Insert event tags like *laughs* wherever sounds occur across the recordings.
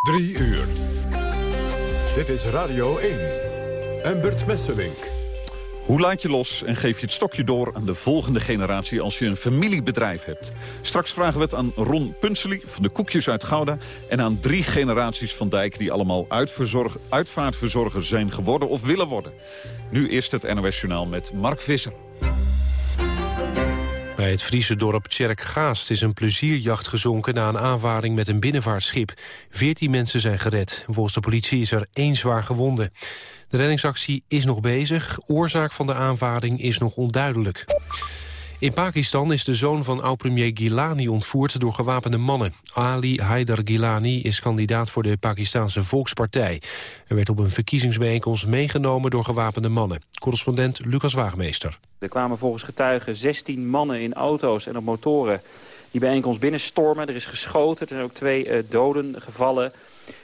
Drie uur. Dit is Radio 1. Embert Messelink. Hoe laat je los en geef je het stokje door aan de volgende generatie als je een familiebedrijf hebt? Straks vragen we het aan Ron Punsely van de Koekjes uit Gouda... en aan drie generaties van Dijk die allemaal uitvaartverzorger zijn geworden of willen worden. Nu eerst het NOS Journaal met Mark Visser. Bij het Friese dorp Tjerkgaast is een plezierjacht gezonken... na een aanvaring met een binnenvaartschip. Veertien mensen zijn gered. Volgens de politie is er één zwaar gewonde. De reddingsactie is nog bezig. Oorzaak van de aanvaring is nog onduidelijk. In Pakistan is de zoon van oud-premier Gilani ontvoerd door gewapende mannen. Ali Haidar Gilani is kandidaat voor de Pakistanse Volkspartij. Hij werd op een verkiezingsbijeenkomst meegenomen door gewapende mannen. Correspondent Lucas Waagmeester. Er kwamen volgens getuigen 16 mannen in auto's en op motoren die bijeenkomst binnenstormen. Er is geschoten, er zijn ook twee uh, doden gevallen.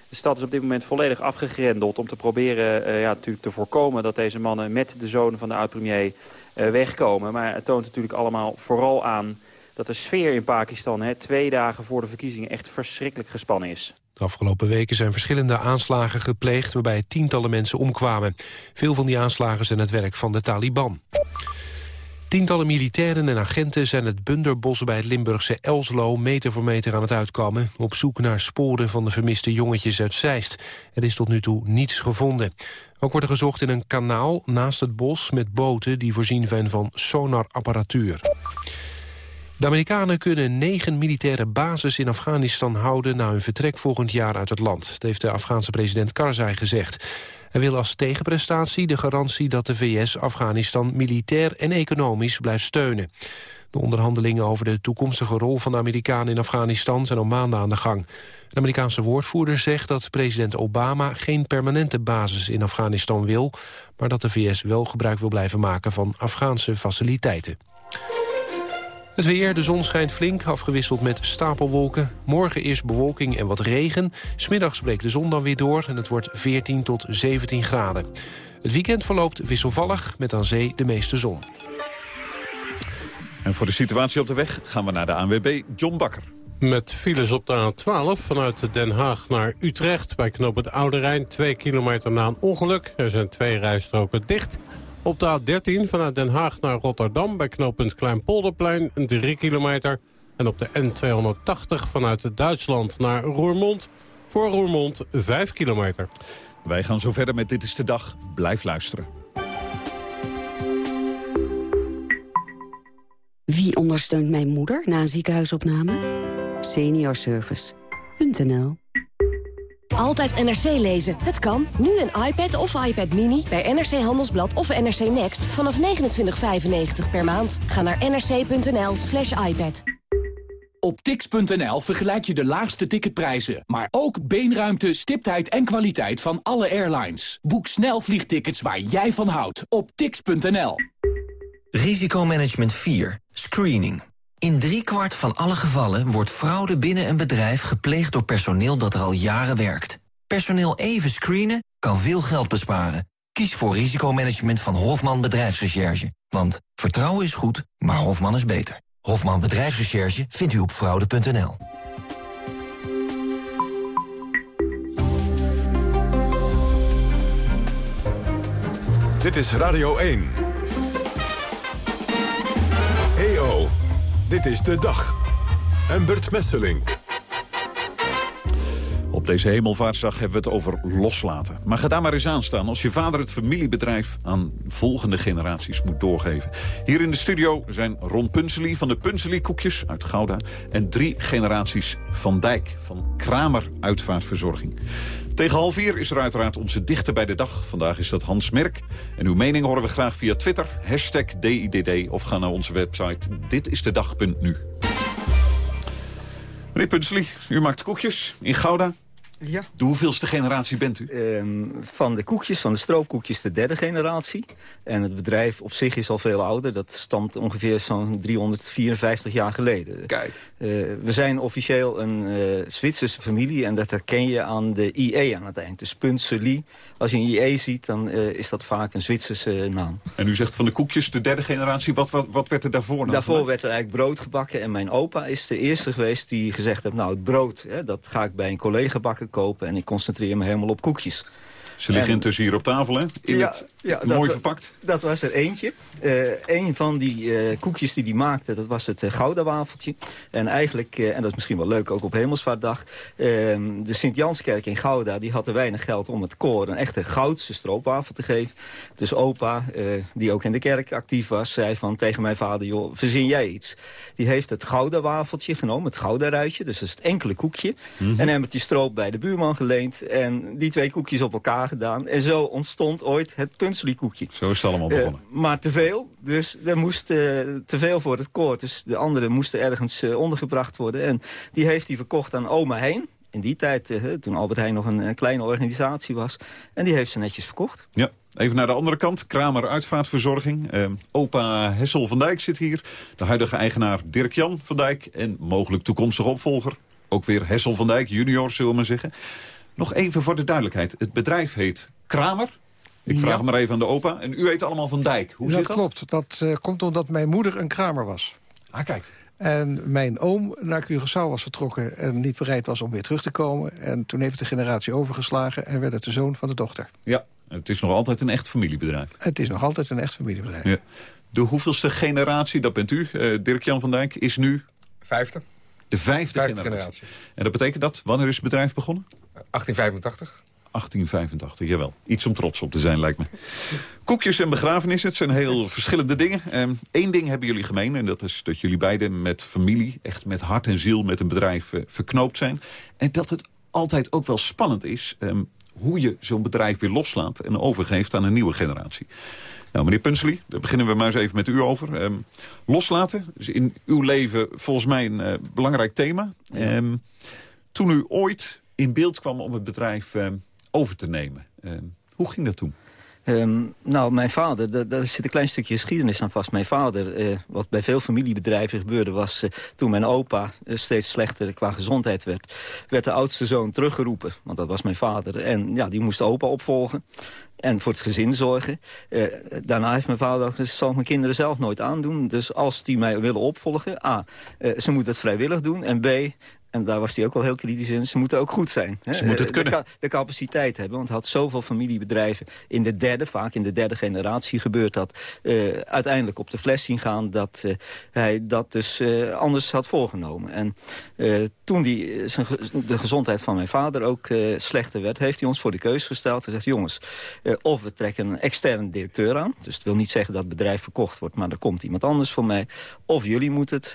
De stad is op dit moment volledig afgegrendeld om te proberen uh, ja, te voorkomen dat deze mannen met de zoon van de oud-premier wegkomen. Maar het toont natuurlijk allemaal vooral aan dat de sfeer in Pakistan hè, twee dagen voor de verkiezingen echt verschrikkelijk gespannen is. De afgelopen weken zijn verschillende aanslagen gepleegd... waarbij tientallen mensen omkwamen. Veel van die aanslagen zijn het werk van de Taliban. Tientallen militairen en agenten zijn het Bunderbos bij het Limburgse Elslo meter voor meter aan het uitkomen, op zoek naar sporen van de vermiste jongetjes uit Zeist. Er is tot nu toe niets gevonden. Ook wordt er gezocht in een kanaal naast het bos met boten die voorzien zijn van sonarapparatuur. De Amerikanen kunnen negen militaire bases in Afghanistan houden... na hun vertrek volgend jaar uit het land. Dat heeft de Afghaanse president Karzai gezegd. Hij wil als tegenprestatie de garantie dat de VS Afghanistan... militair en economisch blijft steunen. De onderhandelingen over de toekomstige rol van de Amerikanen in Afghanistan zijn al maanden aan de gang. De Amerikaanse woordvoerder zegt dat president Obama geen permanente basis in Afghanistan wil, maar dat de VS wel gebruik wil blijven maken van Afghaanse faciliteiten. Het weer, de zon schijnt flink, afgewisseld met stapelwolken. Morgen eerst bewolking en wat regen. Smiddags breekt de zon dan weer door en het wordt 14 tot 17 graden. Het weekend verloopt wisselvallig, met aan zee de meeste zon. En voor de situatie op de weg gaan we naar de ANWB John Bakker. Met files op de A12 vanuit Den Haag naar Utrecht... bij knoop het Oude Rijn, 2 kilometer na een ongeluk. Er zijn twee rijstroken dicht... Op de A13 vanuit Den Haag naar Rotterdam bij knooppunt Kleinpolderplein 3 kilometer. En op de N280 vanuit Duitsland naar Roermond voor Roermond 5 kilometer. Wij gaan zo verder met Dit is de Dag. Blijf luisteren. Wie ondersteunt mijn moeder na een ziekenhuisopname? Seniorservice.nl altijd NRC lezen. Het kan. Nu een iPad of iPad Mini bij NRC Handelsblad of NRC Next vanaf 29,95 per maand. Ga naar nrc.nl slash iPad. Op tix.nl vergelijk je de laagste ticketprijzen, maar ook beenruimte, stiptheid en kwaliteit van alle airlines. Boek snel vliegtickets waar jij van houdt op tix.nl. Risicomanagement 4. Screening. In driekwart van alle gevallen wordt fraude binnen een bedrijf gepleegd door personeel dat er al jaren werkt. Personeel even screenen kan veel geld besparen. Kies voor risicomanagement van Hofman Bedrijfsrecherche. Want vertrouwen is goed, maar Hofman is beter. Hofman Bedrijfsrecherche vindt u op fraude.nl. Dit is Radio 1. Dit is de dag. Embert Messelink. Deze hemelvaartsdag hebben we het over loslaten. Maar ga daar maar eens aan staan als je vader het familiebedrijf aan volgende generaties moet doorgeven. Hier in de studio zijn Ron Punsely van de Punsely Koekjes uit Gouda... en drie generaties Van Dijk van Kramer Uitvaartverzorging. Tegen half vier is er uiteraard onze dichter bij de dag. Vandaag is dat Hans Merk. En uw mening horen we graag via Twitter, hashtag DIDD... of ga naar onze website ditistedag.nu. Meneer Punsely, u maakt koekjes in Gouda. Ja. De hoeveelste generatie bent u? Ehm, van de koekjes, van de stroopkoekjes, de derde generatie. En het bedrijf op zich is al veel ouder. Dat stamt ongeveer zo'n 354 jaar geleden. Kijk. Uh, we zijn officieel een uh, Zwitserse familie en dat herken je aan de IE aan het eind. Dus Puntseli. Als je een IE ziet, dan uh, is dat vaak een Zwitserse naam. En u zegt van de koekjes, de derde generatie. Wat, wat, wat werd er daarvoor dan Daarvoor gemaakt? werd er eigenlijk brood gebakken. En mijn opa is de eerste geweest die gezegd heeft... nou, het brood, hè, dat ga ik bij een collega bakken kopen... en ik concentreer me helemaal op koekjes. Ze liggen En- intussen hier op tafel, hè? In Ja, het, ja, mooi verpakt. Dat was er eentje. Eh een van die eh, koekjes die hij maakte, dat was het uh, Gouda-wafeltje. En eigenlijk, eh, en dat is misschien wel leuk, ook op Hemelsvaartdag... eh, de Sint-Janskerk in Gouda, die had te weinig geld om het koor... een echte goudse stroopwafel te geven. Dus opa, eh, die ook in de kerk actief was, zei van tegen mijn vader... joh, verzin jij iets? Die heeft het Gouda-wafeltje genomen, het Gouda-ruitje. Dus dat is het enkele koekje. Mhm. En hem die stroop bij de buurman geleend. En die twee koekjes op elkaar gedaan. En zo ontstond ooit het Zo is het allemaal Eh, begonnen. maar te veel, dus er moest eh, te veel voor het koord. Dus de anderen moesten ergens eh, ondergebracht worden. En die heeft hij verkocht aan oma Heen. In die tijd, toen Albert Heijn nog een kleine organisatie was. En die heeft ze netjes verkocht. Ja, even naar de andere kant. Kramer Uitvaartverzorging. Eh, opa Hessel van Dijk zit hier. De huidige eigenaar Dirk-Jan van Dijk. En mogelijk toekomstige opvolger. Ook weer Hessel van Dijk, junior, zullen we maar zeggen. Nog even voor de duidelijkheid. Het bedrijf heet Kramer. Ik vraag Ja. maar even aan de opa. En u heet allemaal Van Dijk. Hoe dat zit dat? klopt. Dat eh, komt omdat mijn moeder een kramer was. Ah, kijk. En mijn oom naar Curaçao was vertrokken en niet bereid was om weer terug te komen. En toen heeft de generatie overgeslagen en werd het de zoon van de dochter. Ja, het is nog altijd een echt familiebedrijf. Het is nog altijd een echt familiebedrijf. Ja. De hoeveelste generatie, dat bent u, eh, Dirk-Jan van Dijk, is nu Vijfde, de vijfde, vijfde generatie. generatie. En dat betekent dat, wanneer is het bedrijf begonnen? 1885. 1885, jawel. Iets om trots op te zijn, lijkt me. Koekjes en begrafenissen, het zijn heel verschillende dingen. Eén ding hebben jullie gemeen, en dat is dat jullie beiden met familie... echt met hart en ziel met een bedrijf eh, verknoopt zijn. En dat het altijd ook wel spannend is... ehm, hoe je zo'n bedrijf weer loslaat en overgeeft aan een nieuwe generatie. Nou, meneer Punsley, daar beginnen we maar eens even met u over. Ehm, loslaten is in uw leven volgens mij een eh, belangrijk thema. Ehm, toen u ooit in beeld kwam om het bedrijf ehm, over te nemen, ehm, hoe ging dat toen? Ehm, nou, mijn vader, da- daar zit een klein stukje geschiedenis aan vast. Mijn vader, eh, wat bij veel familiebedrijven gebeurde... was eh, toen mijn opa eh, steeds slechter qua gezondheid werd... werd de oudste zoon teruggeroepen, want dat was mijn vader. En ja, die moest opa opvolgen en voor het gezin zorgen. Daarna heeft mijn vader gezegd, zal mijn kinderen zelf nooit aandoen. Dus als die mij willen opvolgen, A, ze moeten het vrijwillig doen... en B, en daar was hij ook wel heel kritisch in. Ze moeten ook goed zijn. hè. Ze moeten het Eh, kunnen. De, ca- de capaciteit hebben. Want hij had zoveel familiebedrijven in de derde, vaak in de derde generatie gebeurt dat. eh, uiteindelijk op de fles zien gaan dat eh, hij dat dus anders had voorgenomen. En toen die, zijn de gezondheid van mijn vader ook slechter werd... heeft hij ons voor de keus gesteld. Hij zegt, jongens, of we trekken een externe directeur aan. Dus het wil niet zeggen dat het bedrijf verkocht wordt... maar er komt iemand anders voor mij. Of jullie moeten het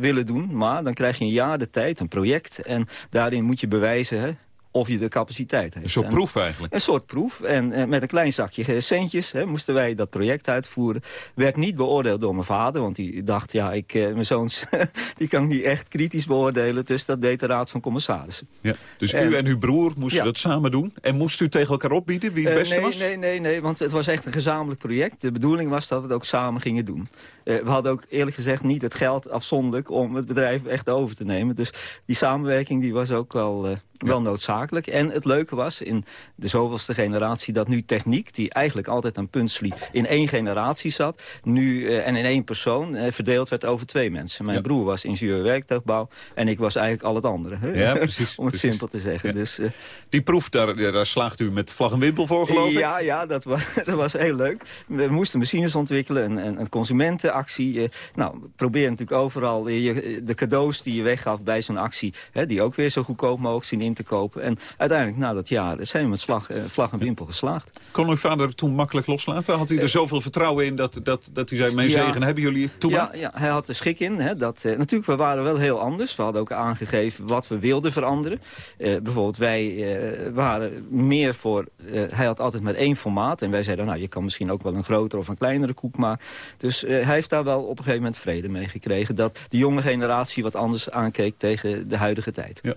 willen doen. Maar dan krijg je een jaar de tijd, project. En daarin moet je bewijzen... Hè, of je de capaciteit heeft. Een soort proef eigenlijk. Een soort proef. En eh, met een klein zakje eh, centjes hè, moesten wij dat project uitvoeren. Werd niet beoordeeld door mijn vader. Want die dacht, ja, ik, eh, mijn zoons *laughs* die kan ik niet echt kritisch beoordelen. Dus dat deed de raad van commissarissen. Ja. Dus En- u en uw broer moesten Ja. dat samen doen? En moest u tegen elkaar opbieden wie het beste nee, was? Nee, nee, nee, want het was echt een gezamenlijk project. De bedoeling was dat we het ook samen gingen doen. We hadden ook eerlijk gezegd niet het geld afzonderlijk om het bedrijf echt over te nemen. Dus die samenwerking die was ook wel, wel noodzakelijk. En het leuke was in de zoveelste generatie dat nu techniek... die eigenlijk altijd aan Punsley in één generatie zat... nu eh, en in één persoon eh, verdeeld werd over twee mensen. Mijn Ja. broer was ingenieur werktuigbouw en ik was eigenlijk al het andere. Ja, precies, *laughs* om het precies. simpel te zeggen. Dus, eh, Die proef, daar, daar slaagt u met vlag en wimpel voor, geloof ik? ja, ja dat, was, *laughs* dat was heel leuk. We moesten machines ontwikkelen, een, een, een consumentenactie. Nou, we proberen natuurlijk overal je, de cadeaus die je weggaf bij zo'n actie... Hè, die ook weer zo goedkoop mogelijk zien in te kopen. En uiteindelijk, na dat jaar, zijn we met slag, eh, vlag en wimpel geslaagd. Kon uw vader toen makkelijk loslaten? Had hij er zoveel vertrouwen in dat, dat, dat hij zei... mijn Eh, Ja. zegen hebben jullie toen Ja, ja, hij had er schik in. Hè, dat, eh, natuurlijk, we waren wel heel anders. We hadden ook aangegeven wat we wilden veranderen. Eh, bijvoorbeeld, wij eh, waren meer voor... eh, hij had altijd maar één formaat. En wij zeiden, nou, je kan misschien ook wel een grotere of een kleinere koek maken. Dus eh, hij heeft daar wel op een gegeven moment vrede mee gekregen. Dat de jonge generatie wat anders aankeek tegen de huidige tijd. Ja.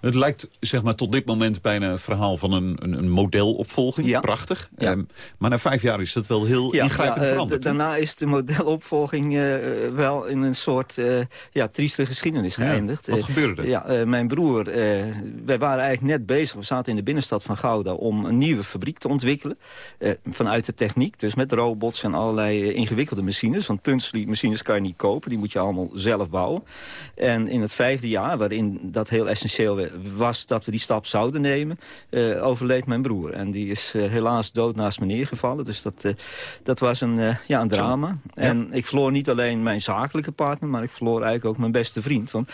Het lijkt zeg maar, tot dit moment bijna een verhaal van een, een, een modelopvolging. Ja. Prachtig. Ja. Ehm, maar na vijf jaar is dat wel heel ingrijpend eh, veranderd. daarna is de modelopvolging eh, wel in een soort eh, ja, trieste geschiedenis Ja, geëindigd. wat Eh, gebeurde er? Ja, eh, mijn broer, eh, wij waren eigenlijk net bezig. We zaten in de binnenstad van Gouda om een nieuwe fabriek te ontwikkelen. eh, vanuit de techniek, dus met robots en allerlei eh, ingewikkelde machines. Want machines kan je niet kopen, die moet je allemaal zelf bouwen. En in het vijfde jaar, waarin dat heel essentieel we- was dat we die stap zouden nemen, uh, overleed mijn broer. En die is uh, helaas dood naast me neergevallen. Dus dat, uh, dat was een, ja, een drama. Ja. En ik verloor niet alleen mijn zakelijke partner... maar ik verloor eigenlijk ook mijn beste vriend. Want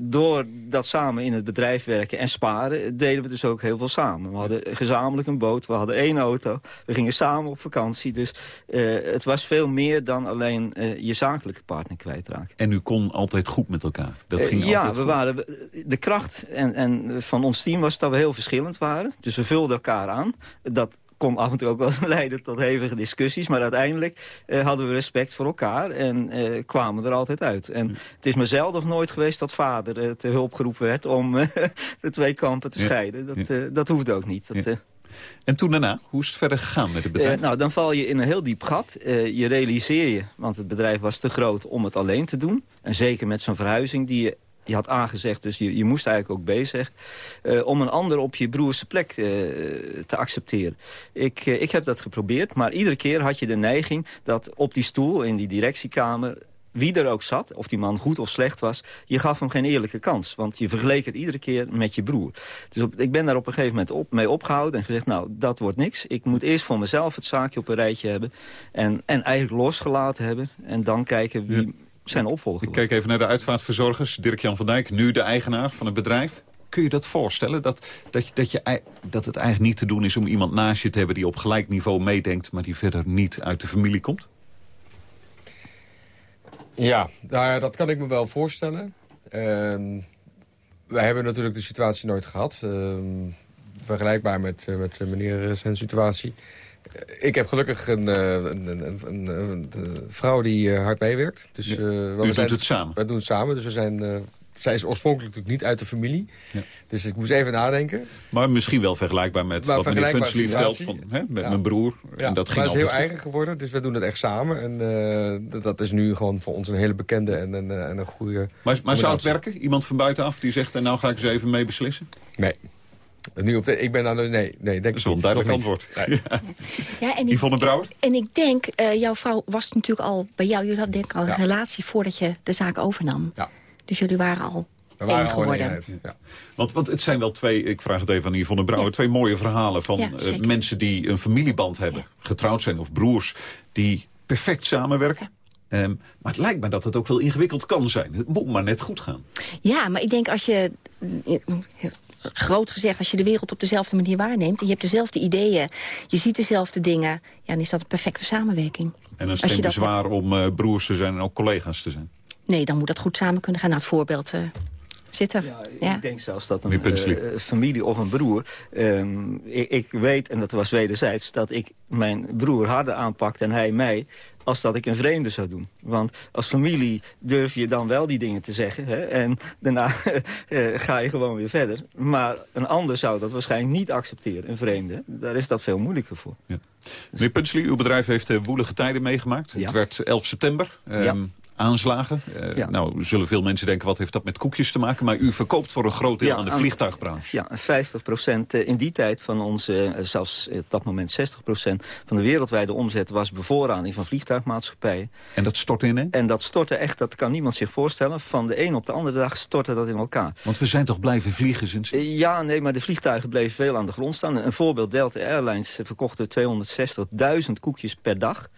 door dat samen in het bedrijf werken en sparen... deden we dus ook heel veel samen. We hadden gezamenlijk een boot, we hadden één auto. We gingen samen op vakantie. Dus het was veel meer dan alleen je zakelijke partner kwijtraken. En u kon altijd goed met elkaar? Dat ging ja, altijd we waren, de kracht en, en van ons team was dat we heel verschillend waren. Dus we vulden elkaar aan. Dat kon af en toe ook wel *laughs* leiden tot hevige discussies. Maar uiteindelijk uh, hadden we respect voor elkaar en uh, kwamen er altijd uit. En het is me zelden of nooit geweest dat vader uh, te hulp geroepen werd... om *laughs* de twee kampen te scheiden. Dat, ja. dat hoeft ook niet. Dat, ja. En toen daarna, hoe is het verder gegaan met het bedrijf? nou, dan val je in een heel diep gat. je realiseer je, want het bedrijf was te groot om het alleen te doen. En zeker met zo'n verhuizing die je je had aangezegd, dus je, je moest eigenlijk ook bezig... Uh, om een ander op je broerse plek uh, te accepteren. Ik, uh, ik heb dat geprobeerd, maar iedere keer had je de neiging... dat op die stoel, in die directiekamer wie er ook zat, of die man goed of slecht was... je gaf hem geen eerlijke kans. Want je vergeleek het iedere keer met je broer. Dus op, ik ben daar op een gegeven moment op, mee opgehouden en gezegd... nou, dat wordt niks. Ik moet eerst voor mezelf het zaakje op een rijtje hebben... en, en eigenlijk losgelaten hebben. En dan kijken wie... zijn opvolger Ik kijk even naar de uitvaartverzorgers. Dirk-Jan van Dijk, nu de eigenaar van het bedrijf. Kun je dat voorstellen? Dat, dat, je, dat, je, dat het eigenlijk niet te doen is om iemand naast je te hebben... die op gelijk niveau meedenkt, maar die verder niet uit de familie komt? Ja, nou dat kan ik me wel voorstellen. Uh, wij hebben natuurlijk de situatie nooit gehad. Uh, vergelijkbaar met, met meneer zijn situatie. Ik heb gelukkig een, een, een, een vrouw die hard meewerkt. Dus, ja. uh, U doet het samen? Wij doen het samen, dus we zijn... Uh, zij is oorspronkelijk natuurlijk niet uit de familie. Ja. Dus ik moest even nadenken. Maar misschien wel vergelijkbaar met maar wat meneer Punchli vertelt van hè, met ja. mijn broer. Ja. En dat ging maar is heel goed. eigen geworden, dus we doen het echt samen. En uh, dat is nu gewoon voor ons een hele bekende en, en, en een goede Maar, maar zou het werken? Iemand van buitenaf die zegt... en nou ga ik eens even mee beslissen? Nee. Nu op de, ik ben aan de, nee, nee, denk dat is wel een duidelijk antwoord. Nee. *laughs* Ja. Ja, en Yvonne ik, Brouwer? En ik denk, uh, jouw vrouw was natuurlijk al bij jou... jullie hadden denk ik al een ja. relatie voordat je de zaak overnam. Ja. Dus jullie waren al We waren eenheid, ja. Want, want het zijn wel twee, ik vraag het even aan Yvonne Brouwer... Ja. twee mooie verhalen van Ja, uh, zeker. mensen die een familieband hebben. Getrouwd zijn of broers die perfect samenwerken. Um, maar het lijkt me dat het ook wel ingewikkeld kan zijn. Het moet maar net goed gaan. Ja, maar ik denk als je, groot gezegd, als je de wereld op dezelfde manier waarneemt... en je hebt dezelfde ideeën, je ziet dezelfde dingen... ja, dan is dat een perfecte samenwerking. En dan is Als het dat bezwaar om uh, broers te zijn en ook collega's te zijn. Nee, dan moet dat goed samen kunnen gaan. Nou, het voorbeeld uh, zit er. Ja, Ja. Ik denk zelfs dat een eh, familie of een broer... ehm, ik, ik weet, en dat was wederzijds, dat ik mijn broer harder aanpakte en hij mij als dat ik een vreemde zou doen. Want als familie durf je dan wel die dingen te zeggen. Hè? En daarna *laughs* eh, ga je gewoon weer verder. Maar een ander zou dat waarschijnlijk niet accepteren, een vreemde. Daar is dat veel moeilijker voor. Ja. Meneer Punchli, uw bedrijf heeft uh, woelige tijden meegemaakt. Ja. Het werd 11 september. Um, Ja. Aanslagen. Uh, Ja. Nou, zullen veel mensen denken, wat heeft dat met koekjes te maken? Maar u verkoopt voor een groot deel Ja, aan de vliegtuigbranche. Ja, 50 procent in die tijd van onze, eh, zelfs op dat moment 60 procent... van de wereldwijde omzet was bevoorrading van vliegtuigmaatschappijen. En dat stort in, hè? En dat stortte echt, dat kan niemand zich voorstellen. Van de een op de andere dag stortte dat in elkaar. Want we zijn toch blijven vliegen sinds... Eh, Ja, nee, maar de vliegtuigen bleven veel aan de grond staan. Een voorbeeld, Delta Airlines eh, verkochten 260.000 koekjes per dag.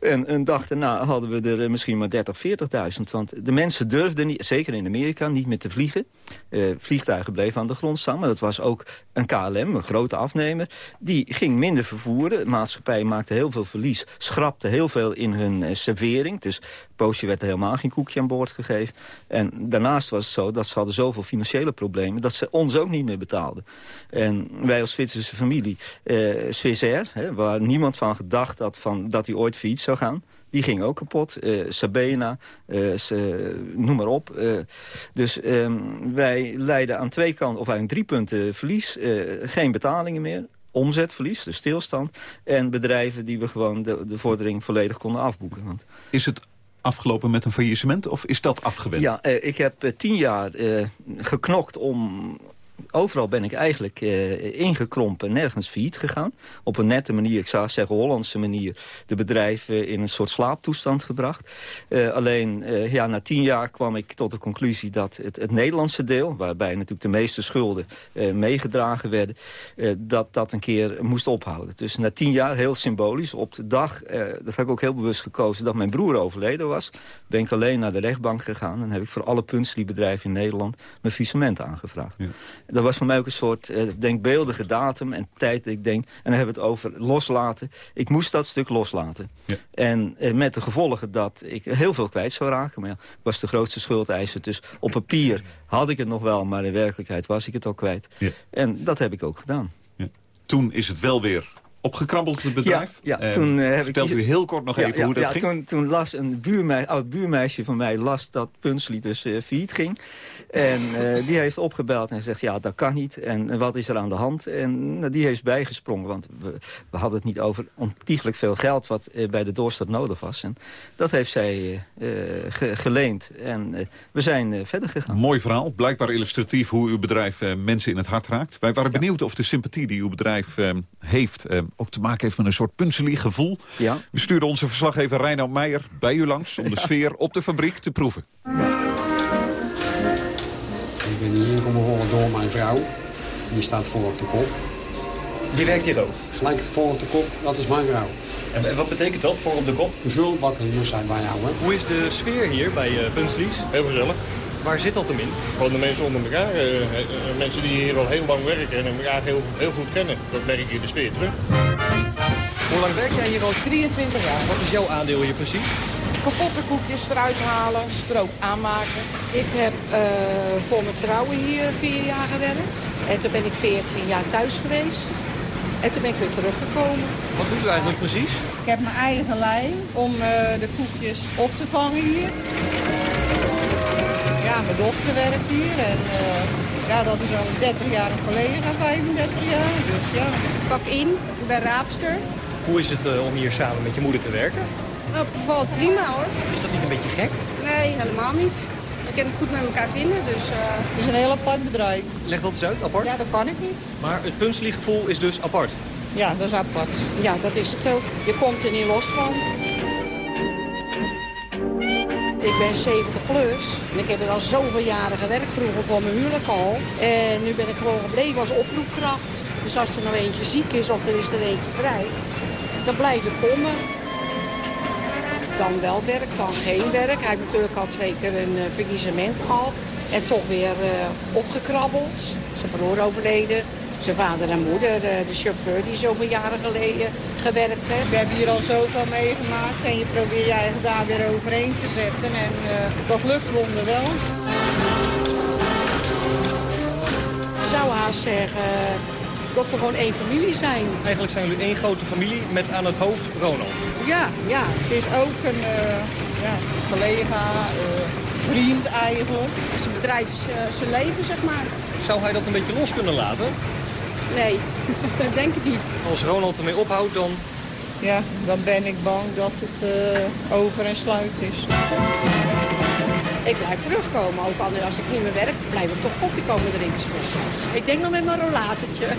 En een dag daarna hadden we er eh, misschien maar 30, 40.000. Want de mensen durfden, niet, zeker in Amerika, niet meer te vliegen. Eh, vliegtuigen bleven aan de grond staan. Maar dat was ook een KLM, een grote afnemer. Die ging minder vervoeren. De maatschappij maakte heel veel verlies. Schrapte heel veel in hun eh, servering. Dus poosje werd er helemaal geen koekje aan boord gegeven. En daarnaast was het zo dat ze hadden zoveel financiële problemen... dat ze ons ook niet meer betaalden. En wij als Zwitserse familie, eh. Hè, waar niemand van gedacht had van, dat hij ooit failliet zou gaan... Die ging ook kapot. Eh, Sabena, eh, ze- noem maar op. Eh, dus ehm, wij leiden aan twee kanten, of eigenlijk drie punten verlies. Eh, geen betalingen meer. Omzetverlies, dus stilstand. En bedrijven die we gewoon de, de vordering volledig konden afboeken. Want Is het afgelopen met een faillissement of is dat afgewend? Ja, eh, ik heb eh, tien jaar eh, geknokt om overal ben ik eigenlijk uh, ingekrompen, nergens failliet gegaan. Op een nette manier, ik zou zeggen Hollandse manier... de bedrijven in een soort slaaptoestand gebracht. Uh, alleen uh, ja, na tien jaar kwam ik tot de conclusie dat het, het Nederlandse deel... waarbij natuurlijk de meeste schulden meegedragen werden... dat dat een keer moest ophouden. Dus na tien jaar, heel symbolisch, op de dag... dat heb ik ook heel bewust gekozen, dat mijn broer overleden was... ben ik alleen naar de rechtbank gegaan... en heb ik voor alle puntsliebedrijven in Nederland mijn visement aangevraagd. Ja. Was voor mij ook een soort uh, denkbeeldige datum en tijd. Dat ik denk, en dan hebben we het over loslaten. Ik moest dat stuk loslaten. Ja. En uh, met de gevolgen dat ik heel veel kwijt zou raken. Maar ja, ik was de grootste schuldeiser. Dus op papier had ik het nog wel, maar in werkelijkheid was ik het al kwijt. Ja. En dat heb ik ook gedaan. Toen is het wel weer opgekrabbeld, het bedrijf. Ja, ja toen, uh, vertelt u heel kort nog even hoe dat ging? Toen, toen las een buurmeisje, oud buurmeisje van mij las dat Punsli dus uh, failliet ging. En uh, die heeft opgebeld en gezegd, ja, dat kan niet. En wat is er aan de hand? En uh, die heeft bijgesprongen, want we, we, hadden het niet over ontiegelijk veel geld... wat bij de doorstart nodig was. En dat heeft zij ge geleend. En we zijn verder gegaan. Mooi verhaal. Blijkbaar illustratief hoe uw bedrijf mensen in het hart raakt. Wij waren benieuwd of de sympathie die uw bedrijf heeft... ook te maken heeft met een soort punselie gevoel. Ja. U stuurde onze verslaggever Reinoud Meijer bij u langs... om de ja. sfeer op de fabriek te proeven. Ik ben hier komen horen door mijn vrouw. Die staat voor op de kop. Die werkt hier ook? Gelijk voor op de kop, dat is mijn vrouw. En wat betekent dat, voor op de kop? Vulbakken moest zijn bij jou, hè? Hoe is de sfeer hier bij uh, Punslies? Heel gezellig. Waar zit dat hem in? Gewoon de mensen onder elkaar. Uh, uh, mensen die hier al heel lang werken en elkaar heel, heel goed kennen. Dat merk ik in de sfeer terug. Hoe lang werk jij hier al? 23 jaar. Wat is jouw aandeel hier precies? kapotte koekjes eruit halen, stroop aanmaken. Ik heb uh, voor mijn trouwen hier vier jaar gewerkt. En toen ben ik 14 jaar thuis geweest. En toen ben ik weer teruggekomen. Wat doet u eigenlijk precies? Ik heb mijn eigen lijn om uh, de koekjes op te vangen hier. Ja, mijn dochter werkt hier en uh, ja, dat is al 30 jaar een collega, 35 jaar. Dus ja. Pak in, ik ben raapster. Hoe is het om hier samen met je moeder te werken? Nou, bevalt prima hoor. Is dat niet een beetje gek? Nee, helemaal niet. We kunnen het goed met elkaar vinden, dus... Uh... Het is een heel apart bedrijf. Leg dat eens uit, apart? Ja, dat kan ik niet. Maar het punsliegevoel is dus apart? Ja, dat is apart. Ja, dat is het ook. Je komt er niet los van. Ik ben 70 plus en ik heb er al zoveel jaren gewerkt, vroeger voor mijn huwelijk al. En nu ben ik gewoon gebleven als oproepkracht. Dus als er nou eentje ziek is of er is er eentje vrij, dan blijf ik komen dan wel werk, dan geen werk. Hij heeft natuurlijk al twee keer een uh, verliezement gehad. En toch weer uh, opgekrabbeld. Zijn broer overleden. Zijn vader en moeder, uh, de chauffeur die zoveel jaren geleden gewerkt. We hebben hier al zoveel meegemaakt en je probeert je eigenlijk daar weer overheen te zetten. En dat lukt wonderwel. Ik zou haast zeggen dat we gewoon één familie zijn. Eigenlijk zijn jullie één grote familie met aan het hoofd Ronald. Ja, ja. het is ook een uh, ja, collega, uh, vriend eigenlijk. Het is een bedrijf, uh, zijn leven, zeg maar. Zou hij dat een beetje los kunnen laten? Nee, *laughs* dat denk ik niet. Als Ronald ermee ophoudt, dan... Ja, dan ben ik bang dat het over en sluit is. Ik blijf terugkomen, ook al als ik niet meer werk, blijf ik toch koffie komen drinken. Ik denk nog met mijn rollatertje. *laughs*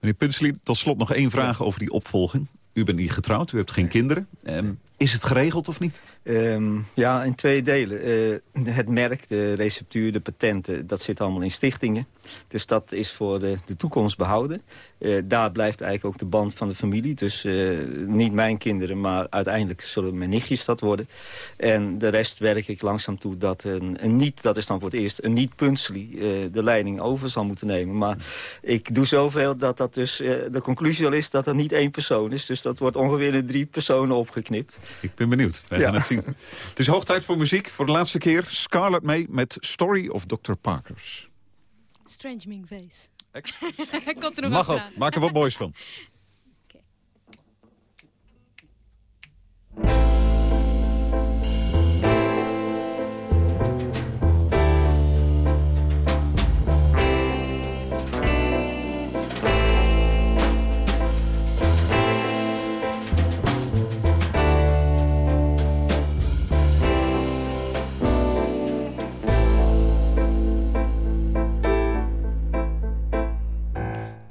Meneer Punsli, tot slot nog één vraag over die opvolging. U bent niet getrouwd, u hebt geen kinderen. Um, is het geregeld of niet? Um, ja, in twee delen. Uh, het merk, de receptuur, de patenten, dat zit allemaal in stichtingen. Dus dat is voor de, de toekomst behouden. Uh, daar blijft eigenlijk ook de band van de familie. Dus uh, niet mijn kinderen, maar uiteindelijk zullen mijn nichtjes dat worden. En de rest werk ik langzaam toe dat een, een niet, dat is dan voor het eerst, een niet-punsely de leiding over zal moeten nemen. Maar ik doe zoveel dat dat dus, de conclusie al is dat dat niet één persoon is. Dus dat wordt ongeveer in drie personen opgeknipt. Ik ben benieuwd. Wij gaan het zien. Het is hoog tijd voor muziek. Voor de laatste keer Scarlett May met Story of Dr. Parkers. Strange Ming Face. Ex *laughs* Mag ook. Maak er wat moois van. *laughs*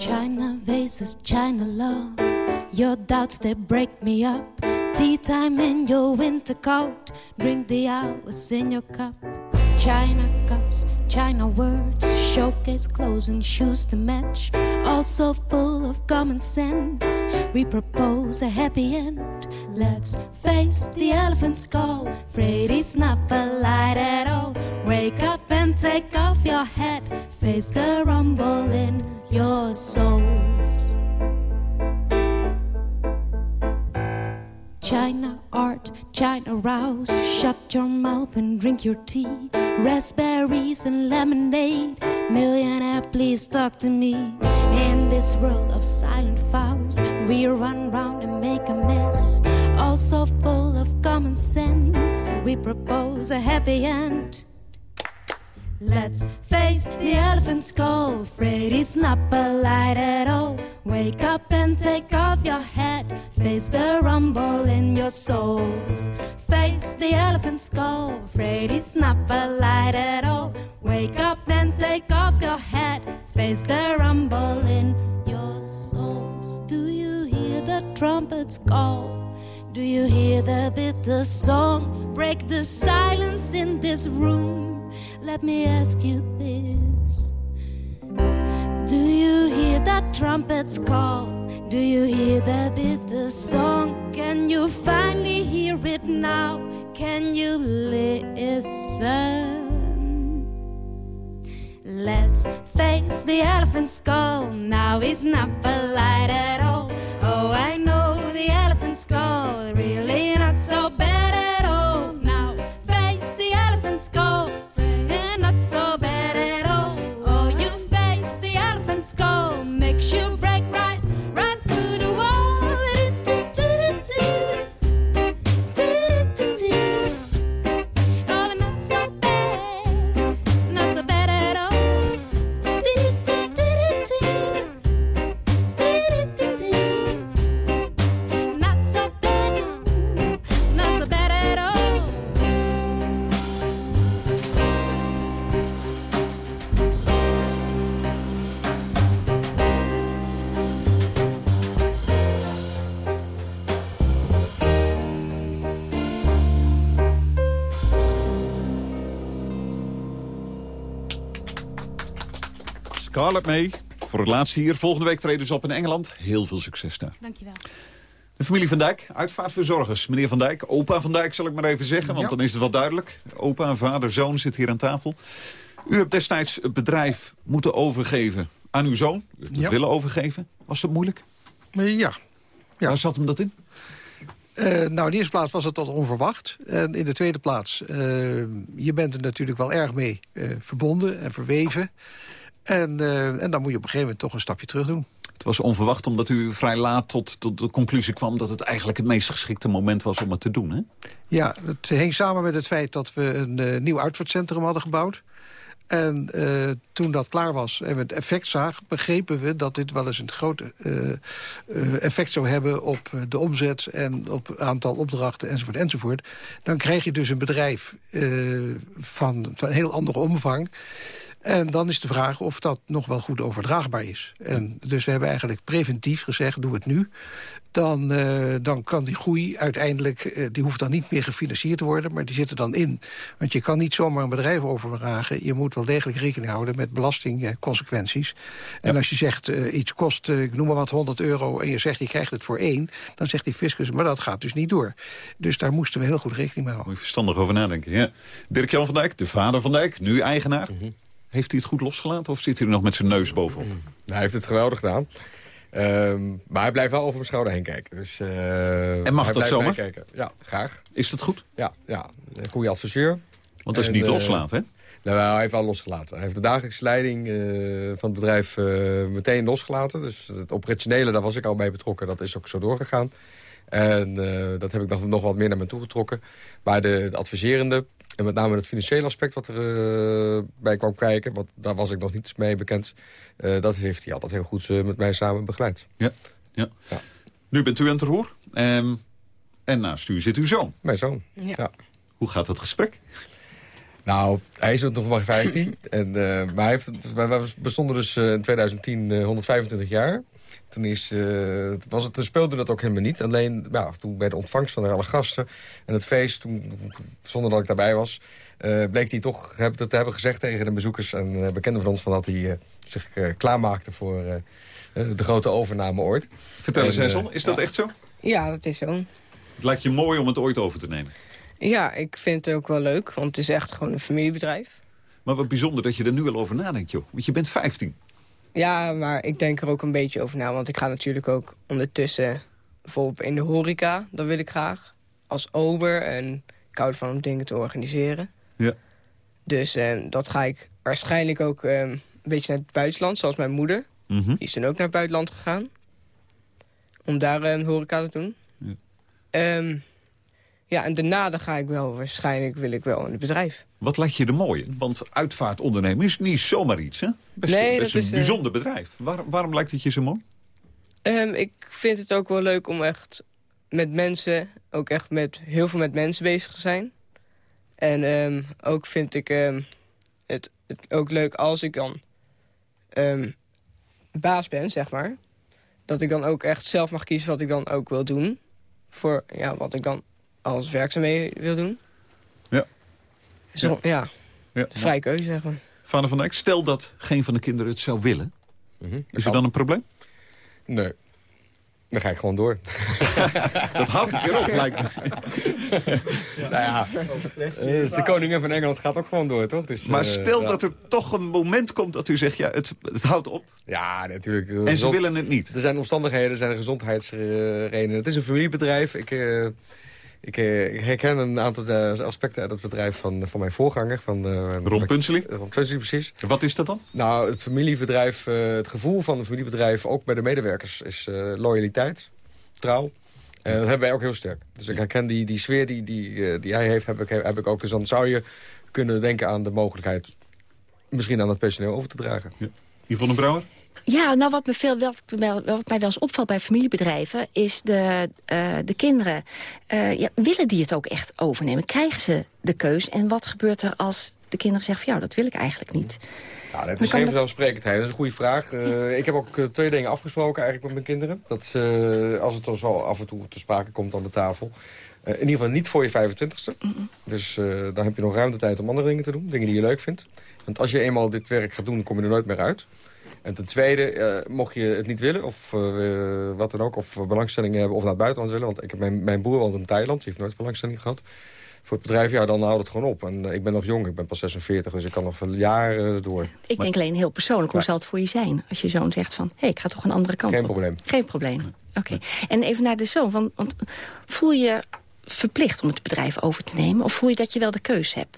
China vases, China love. Your doubts, they break me up. Tea time in your winter coat. Drink the hours in your cup. China cups, China words. Showcase clothes and shoes to match. Also full of common sense. We propose a happy end. Let's face the elephant's call. He's not polite at all. Wake up and take off your hat. Face the rumble in your souls. China art, China rouse. Shut your mouth and drink your tea. Raspberries and lemonade. Millionaire, please talk to me. In this world of silent vows, we run round and make a mess. Also full of common sense, we propose a happy end. Let's face the elephant's skull. He's not polite at all. Wake up and take off your hat. Face the rumble in your souls. Face the elephant's skull. He's not polite at all. Wake up and take off your hat. Face the rumble in your souls. Do you hear the trumpets call? Do you hear the bitter song? Break the silence in this room. Let me ask you this Do you hear that trumpets call? Do you hear the bitter song? Can you finally hear it now? Can you listen? Let's face the elephant's skull. Now he's not polite at all. Oh, I know the elephant's skull. Really not so bad Scarlett May, voor het laatste hier. Volgende week treden ze op in Engeland. Heel veel succes daar. Dankjewel. De familie Van Dijk, uitvaartverzorgers. Meneer Van Dijk, opa Van Dijk zal ik maar even zeggen, want Ja. dan is het wel duidelijk. Opa en vader, zoon zit hier aan tafel. U hebt destijds het bedrijf moeten overgeven aan uw zoon. U hebt het Ja. willen overgeven. Was dat moeilijk? Eh, Ja. Waar zat hem dat in? Eh, nou, in de eerste plaats was het tot onverwacht. En in de tweede plaats, eh, je bent er natuurlijk wel erg mee eh, verbonden en verweven. En, eh, en dan moet je op een gegeven moment toch een stapje terug doen. Het was onverwacht omdat u vrij laat tot, tot de conclusie kwam... dat het eigenlijk het meest geschikte moment was om het te doen, hè? Ja, het hing samen met het feit dat we een eh, nieuw uitvaartcentrum hadden gebouwd. En eh, toen dat klaar was en we het effect zagen... begrepen we dat dit wel eens een groot effect zou hebben... op de omzet en op het aantal opdrachten enzovoort enzovoort. Dan krijg je dus een bedrijf van, van een heel andere omvang... En dan is de vraag of dat nog wel goed overdraagbaar is. En dus we hebben eigenlijk preventief gezegd, doe het nu. Dan, eh, dan kan die groei uiteindelijk, eh, die hoeft dan niet meer gefinancierd te worden... maar die zit er dan in. Want je kan niet zomaar een bedrijf overdragen. Je moet wel degelijk rekening houden met belastingconsequenties. En als je zegt, eh, iets kost, ik noem maar wat, 100 euro... en je zegt, je krijgt het voor één... dan zegt die fiscus, maar dat gaat dus niet door. Dus daar moesten we heel goed rekening mee houden. Moet je verstandig over nadenken, ja. Dirk-Jan van Dijk, de vader van Dijk, nu eigenaar. Heeft hij het goed losgelaten of zit hij er nog met zijn neus bovenop? Hij heeft het geweldig gedaan. Ehm, maar hij blijft wel over mijn schouder heen kijken. Dus, eh, En mag dat zomaar? meekijken. Ja, graag. Is dat goed? Ja, ja. een goede adviseur. Want als je En, niet eh, loslaat, hè? Nou, hij heeft wel losgelaten. Hij heeft de dagelijkse leiding eh, van het bedrijf meteen losgelaten. Dus het operationele, daar was ik al bij betrokken. Dat is ook zo doorgegaan. En dat heb ik nog, nog wat meer naar me toe getrokken. Maar de, het adviserende, en met name het financiële aspect wat er eh, bij kwam kijken... want daar was ik nog niet mee bekend... eh, dat heeft hij altijd heel goed eh, met mij samen begeleid. Ja, ja. Nu bent u aan het roer. Ehm, en naast u zit uw zoon. Mijn zoon, Ja. ja. Hoe gaat het gesprek? Nou, hij is nog maar 15. en, eh, maar hij heeft, wij bestonden dus eh, in 2010 eh, 125 jaar. Toen is, eh, was het, speelde dat ook helemaal niet. Alleen ja, toen bij de ontvangst van alle gasten en het feest, toen, zonder dat ik daarbij was... eh, bleek hij toch heb, dat te hebben gezegd tegen de bezoekers en eh, bekenden van ons... Van dat hij zich klaarmaakte voor de grote overname ooit. Vertel eens, En, Hessel, is dat ja. echt zo? Ja, dat is zo. Het lijkt je mooi om het ooit over te nemen. Ja, ik vind het ook wel leuk, want het is echt gewoon een familiebedrijf. Maar wat bijzonder dat je er nu al over nadenkt, joh. Want je bent 15. Ja, maar ik denk er ook een beetje over na, want ik ga natuurlijk ook ondertussen bijvoorbeeld in de horeca, dat wil ik graag, als ober. En ik hou ervan om dingen te organiseren. Ja. Dus eh, dat ga ik waarschijnlijk ook eh, een beetje naar het buitenland, zoals mijn moeder. Mhm. Die is dan ook naar het buitenland gegaan. Om daar eh, een horeca te doen. Ja. Ehm, ja, en daarna dan ga ik wel, waarschijnlijk wil ik wel in het bedrijf. Wat lijkt je er mooi in? Want uitvaartondernemen is niet zomaar iets, hè? Best, Nee, best dat een is, eh, bijzonder bedrijf. Waar- waarom lijkt het je zo mooi? Ehm, ik vind het ook wel leuk om echt met mensen, ook echt met heel veel met mensen bezig te zijn. En ehm, ook vind ik ehm, het, het ook leuk als ik dan baas ben, zeg maar. Dat ik dan ook echt zelf mag kiezen wat ik dan ook wil doen. Voor ja, wat ik dan als werkzaamheden wil doen. Ja. Zo, ja. Ja. vrij keuze, zeg maar. Vader van Dijk, stel dat geen van de kinderen het zou willen. Is er dan een probleem? Nee. Dan ga ik gewoon door. *laughs* Dat houdt een keer op, lijkt me. *laughs* nou ja, dus de koningin van Engeland gaat ook gewoon door, toch? Dus, Maar eh, stel dat er toch een moment komt dat u zegt... ja, het, het houdt op. Ja, natuurlijk. eh, En ze willen het niet. Er zijn omstandigheden, er zijn gezondheidsredenen. Het is een familiebedrijf. Ik, eh, ik, eh, ik herken een aantal eh, aspecten uit het bedrijf van, van mijn voorganger. Van, eh, Ron Punselie? Ron Punselie, precies. Wat is dat dan? Nou, het familiebedrijf, het gevoel van een familiebedrijf... ook bij de medewerkers, is loyaliteit, trouw. Dat hebben wij ook heel sterk. Dus ik herken die, die sfeer die, die, die hij heeft, heb ik, heb ik ook. Dus dan zou je kunnen denken aan de mogelijkheid... misschien aan het personeel over te dragen. Ja. Yvonne Brouwer? Ja, nou wat, me veel, wat mij wel eens opvalt bij familiebedrijven... is de, eh, de kinderen. eh, ja, willen die het ook echt overnemen? Krijgen ze de keus? En wat gebeurt er als de kinderen zeggen... van ja, dat wil ik eigenlijk niet? Ja, dat is geen vanzelfsprekendheid. Dat is een goede vraag. Eh, ik heb ook twee dingen afgesproken eigenlijk met mijn kinderen. Dat eh, als het er zo af en toe te sprake komt aan de tafel... in ieder geval niet voor je 25ste. Dus eh, dan heb je nog ruim de tijd om andere dingen te doen. Dingen die je leuk vindt. Want als je eenmaal dit werk gaat doen, kom je er nooit meer uit. En ten tweede, eh, mocht je het niet willen, of eh, wat dan ook... of belangstellingen hebben of naar het buitenland willen... want ik heb mijn, mijn broer woont in Thailand, die heeft nooit belangstelling gehad... voor het bedrijf, ja, dan houdt het gewoon op. En eh, ik ben nog jong, ik ben pas 46, dus ik kan nog veel jaren door. Ik denk alleen heel persoonlijk, hoe Ja. zal het voor je zijn? Als je zoon zegt van, hé, hey, ik ga toch een andere kant Geen op. probleem. Geen probleem, oké. En even naar de zoon, want, want voel je verplicht om het bedrijf over te nemen... of voel je dat je wel de keus hebt?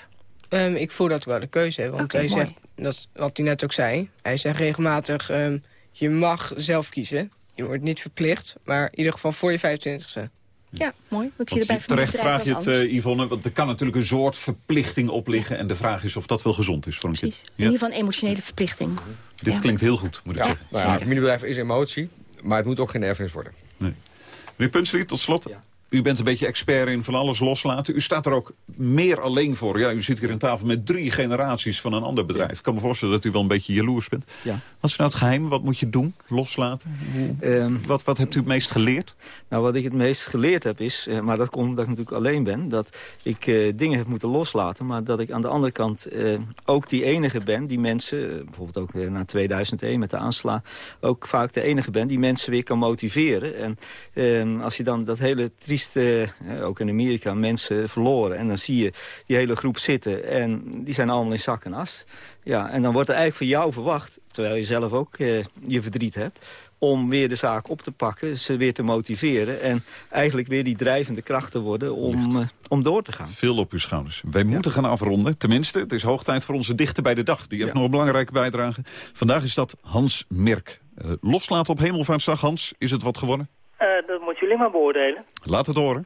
Ehm, ik voel dat ik wel de keuze heb. Want hij mooi. zegt, dat is wat hij net ook zei. Hij zegt regelmatig, ehm, je mag zelf kiezen. Je wordt niet verplicht, maar in ieder geval voor je 25ste. Ja, mooi. Ik zie Want er bij je- terecht vraag je het, eh, Yvonne. Want er kan natuurlijk een soort verplichting op liggen. En de vraag is of dat wel gezond is voor een kind. In ieder geval een emotionele verplichting. Dit Ja. klinkt heel goed, moet ik Ja, zeggen. nou ja, een familiebedrijf is emotie, maar het moet ook geen erfenis worden. Meneer Punsley, tot slot. U bent een beetje expert in van alles loslaten. U staat er ook meer alleen voor. Ja, u zit hier aan tafel met drie generaties van een ander bedrijf. Ik kan me voorstellen dat u wel een beetje jaloers bent. Ja. Wat is nou het geheim? Wat moet je doen? Loslaten? Hoe- wat, wat hebt u het meest geleerd? Nou, wat ik het meest geleerd heb is, eh, maar dat komt omdat ik natuurlijk alleen ben... dat ik eh, dingen heb moeten loslaten, maar dat ik aan de andere kant eh, ook die enige ben... die mensen, bijvoorbeeld ook na 2001 met de aanslag... ook vaak de enige ben die mensen weer kan motiveren. En eh, als je dan dat hele eh, ook in Amerika, mensen verloren... en dan zie je die hele groep zitten en die zijn allemaal in zak en as... Ja, en dan wordt er eigenlijk van jou verwacht, terwijl je zelf ook eh, je verdriet hebt om weer de zaak op te pakken, ze weer te motiveren... en eigenlijk weer die drijvende kracht te worden om, eh, om door te gaan. Veel op uw schouders. Wij moeten gaan afronden. Tenminste, het is hoog tijd voor onze dichter bij de dag. Die heeft nog een belangrijke bijdrage. Vandaag is dat Hans Merk. Eh, loslaten op Hemelvaartsdag, Hans, is het wat geworden? Eh, dat moeten jullie maar beoordelen. Laat het horen.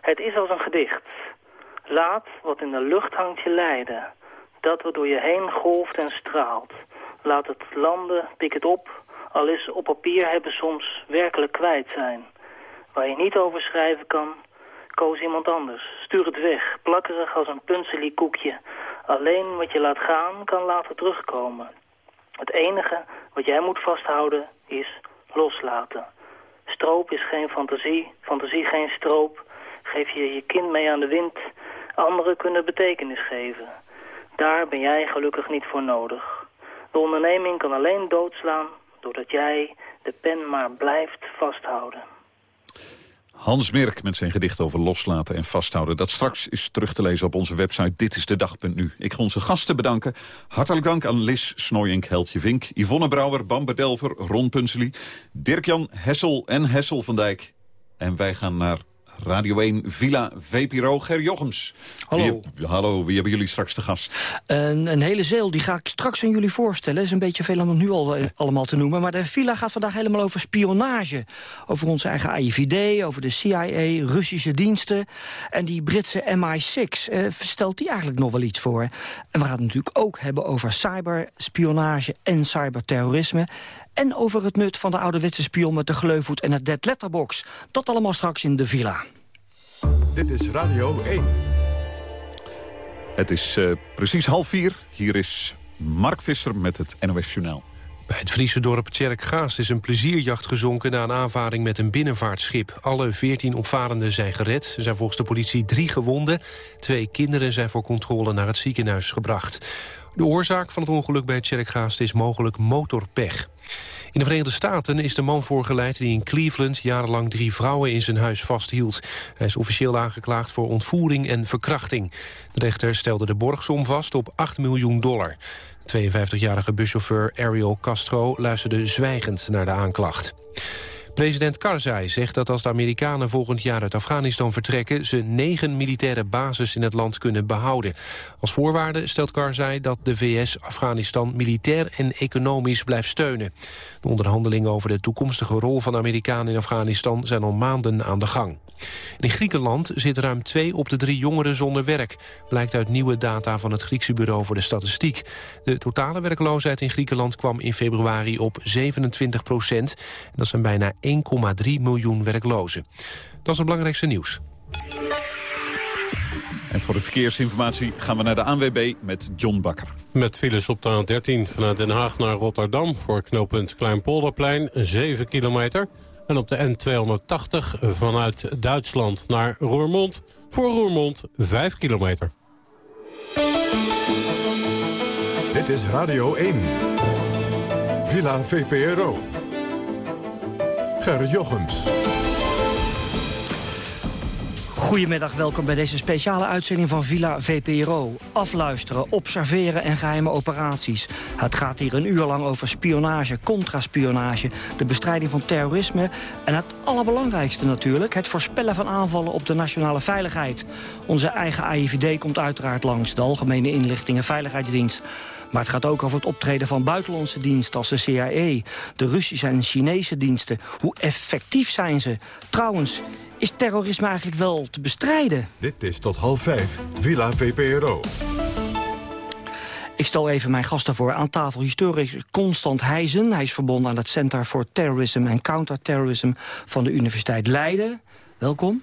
Het is als een gedicht. Laat wat in de lucht hangt je leiden. Dat wat door je heen golft en straalt. Laat het landen, pik het op. Al is op papier hebben soms werkelijk kwijt zijn. Waar je niet over schrijven kan, koos iemand anders. Stuur het weg, plakkerig als een punselie koekje. Alleen wat je laat gaan, kan later terugkomen. Het enige wat jij moet vasthouden is loslaten. Stroop is geen fantasie, fantasie geen stroop. Geef je je kind mee aan de wind, anderen kunnen betekenis geven. Daar ben jij gelukkig niet voor nodig. De onderneming kan alleen doodslaan doordat jij de pen maar blijft vasthouden. Hans Merk met zijn gedicht over loslaten en vasthouden. Dat straks is terug te lezen op onze website Dit is de Dag.nu. Ik ga onze gasten bedanken. Hartelijk dank aan Lis Snoyink, Heltje Vink, Yvonne Brouwer, Bamber Delver, Ron Punsely, Dirk-Jan Hessel en Hessel van Dijk. En wij gaan naar Radio 1 Villa VPRO Ger Jochems. Hallo. Wie, hallo, wie hebben jullie straks te gast? Een, een hele zeel, die ga ik straks aan jullie voorstellen. Is een beetje veel om het nu al eh, allemaal te noemen. Maar de villa gaat vandaag helemaal over spionage. Over onze eigen AIVD, over de CIA, Russische diensten... en die Britse MI6. Eh, stelt die eigenlijk nog wel iets voor? En we gaan het natuurlijk ook hebben over cyberspionage en cyberterrorisme... En over het nut van de ouderwetse spion met de gleufvoet en het dead letterbox. Dat allemaal straks in de villa. Dit is Radio 1. Het is uh, precies half vier. Hier is Mark Visser met het NOS Journaal. Bij het Friese dorp Tjerkgaast is een plezierjacht gezonken... na een aanvaring met een binnenvaartschip. Alle veertien opvarenden zijn gered. Er zijn volgens de politie drie gewonden. Twee kinderen zijn voor controle naar het ziekenhuis gebracht. De oorzaak van het ongeluk bij Tjerkgaast is mogelijk motorpech. In de Verenigde Staten is de man voorgeleid die in Cleveland jarenlang drie vrouwen in zijn huis vasthield. Hij is officieel aangeklaagd voor ontvoering en verkrachting. De rechter stelde de borgsom vast op 8 miljoen dollar. De 52-jarige buschauffeur Ariel Castro luisterde zwijgend naar de aanklacht. President Karzai zegt dat als de Amerikanen volgend jaar uit Afghanistan vertrekken... ze negen militaire bases in het land kunnen behouden. Als voorwaarde stelt Karzai dat de VS Afghanistan militair en economisch blijft steunen. De onderhandelingen over de toekomstige rol van de Amerikanen in Afghanistan zijn al maanden aan de gang. In Griekenland zit ruim twee op de drie jongeren zonder werk. Blijkt uit nieuwe data van het Griekse Bureau voor de Statistiek. De totale werkloosheid in Griekenland kwam in februari op 27 procent. Dat zijn bijna 1,3 miljoen werklozen. Dat is het belangrijkste nieuws. En voor de verkeersinformatie gaan we naar de ANWB met John Bakker. Met files op de A13 vanuit Den Haag naar Rotterdam... voor knooppunt Kleinpolderplein, 7 kilometer... En op de N280 vanuit Duitsland naar Roermond. Voor Roermond 5 kilometer. Dit is Radio 1. Villa VPRO. Gerrit Jochems. Goedemiddag, welkom bij deze speciale uitzending van Villa VPRO. Afluisteren, observeren en geheime operaties. Het gaat hier een uur lang over spionage, contraspionage... de bestrijding van terrorisme en het allerbelangrijkste natuurlijk... het voorspellen van aanvallen op de nationale veiligheid. Onze eigen AIVD komt uiteraard langs, de Algemene Inlichting en Veiligheidsdienst... Maar het gaat ook over het optreden van buitenlandse diensten als de CIA... de Russische en Chinese diensten. Hoe effectief zijn ze? Trouwens, is terrorisme eigenlijk wel te bestrijden? Dit is tot half vijf, Villa VPRO. Ik stel even mijn gasten voor. Aan tafel historisch Constant Heijzen. Hij is verbonden aan het Center for Terrorism and Counterterrorism van de Universiteit Leiden. Welkom.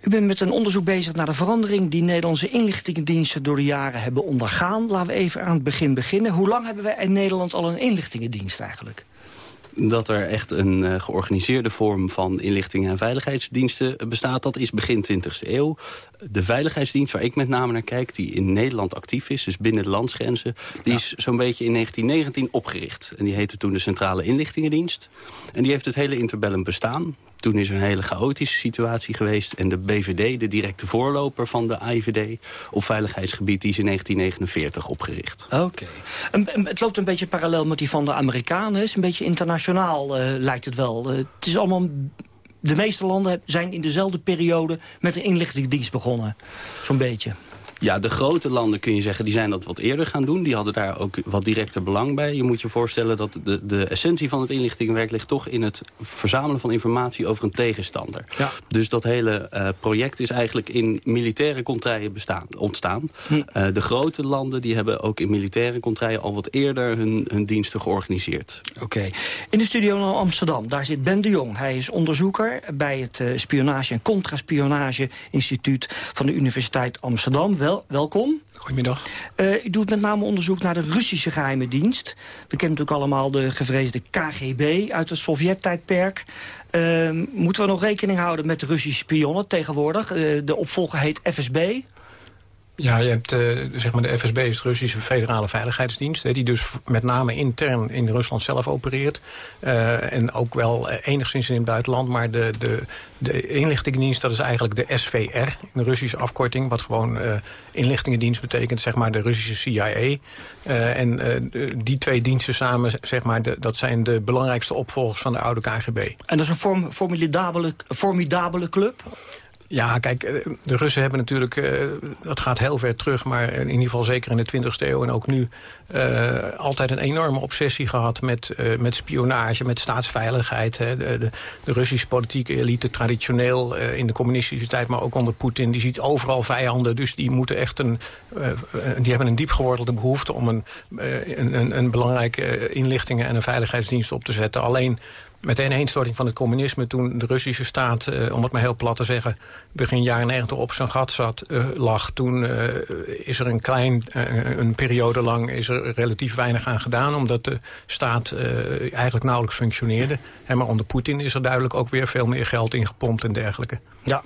U bent met een onderzoek bezig naar de verandering... die Nederlandse inlichtingendiensten door de jaren hebben ondergaan. Laten we even aan het begin beginnen. Hoe lang hebben wij in Nederland al een inlichtingendienst eigenlijk? Dat er echt een uh, georganiseerde vorm van inlichting en veiligheidsdiensten bestaat. Dat is begin 20e eeuw. De veiligheidsdienst waar ik met name naar kijk, die in Nederland actief is, dus binnen de landsgrenzen, die is zo'n beetje in 1919 opgericht. En die heette toen de Centrale Inlichtingendienst. En die heeft het hele interbellum bestaan. Toen is er een hele chaotische situatie geweest. En de BVD, de directe voorloper van de AIVD op veiligheidsgebied... die is in 1949 opgericht. Oké. Het loopt een beetje parallel met die van de Amerikanen. Is een beetje internationaal, uh, lijkt het wel. Uh, het is allemaal... De meeste landen zijn in dezelfde periode met een inlichtingendienst begonnen. Zo'n beetje. Ja, de grote landen kun je zeggen, die zijn dat wat eerder gaan doen. Die hadden daar ook wat directer belang bij. Je moet je voorstellen dat de, de essentie van het inlichtingenwerk ligt toch in het verzamelen van informatie over een tegenstander. Ja. Dus dat hele uh, project is eigenlijk in militaire contraien bestaan, ontstaan. Hm. Uh, de grote landen die hebben ook in militaire contraien al wat eerder hun, hun diensten georganiseerd. Oké. In de studio in Amsterdam, daar zit Ben de Jong. Hij is onderzoeker bij het uh, Spionage- en Contraspionage Instituut van de Universiteit Amsterdam wel, welkom. Goedemiddag. Uh, u doet met name onderzoek naar de Russische geheime dienst. We kennen natuurlijk allemaal de gevreesde KGB uit het Sovjet-tijdperk. Uh, moeten we nog rekening houden met de Russische spionnen tegenwoordig? Uh, de opvolger heet FSB. Ja, je hebt, uh, zeg maar de FSB is de Russische Federale Veiligheidsdienst... Hè, die dus met name intern in Rusland zelf opereert. Uh, en ook wel enigszins in het buitenland. Maar de, de, de inlichtingendienst, dat is eigenlijk de SVR, een Russische afkorting... wat gewoon inlichtingendienst betekent, zeg maar de Russische CIA. en die twee diensten samen, zeg maar, dat zijn de belangrijkste opvolgers van de oude KGB. En dat is een form, formidabele, formidabele club? Ja, kijk, eh, de Russen hebben natuurlijk, uh, dat gaat heel ver terug... maar in ieder geval zeker in de 20e eeuw en ook nu... Uh, altijd een enorme obsessie gehad met, met spionage, met staatsveiligheid. De, de, Russische politieke elite, traditioneel in de communistische tijd... maar ook onder Poetin, die ziet overal vijanden. Dus die, moeten echt een, die hebben een diepgewortelde behoefte... om een, een, een, een belangrijke inlichtingen en een veiligheidsdienst op te zetten. Alleen met de ineenstorting van het communisme... toen de Russische staat, eh, om het maar heel plat te zeggen... begin jaren 90 op zijn gat zat, uh, lag... toen uh, is er een klein, een periode lang is er relatief weinig aan gedaan... omdat de staat eigenlijk nauwelijks functioneerde. Maar onder Poetin is er duidelijk ook weer veel meer geld ingepompt en dergelijke. Ja,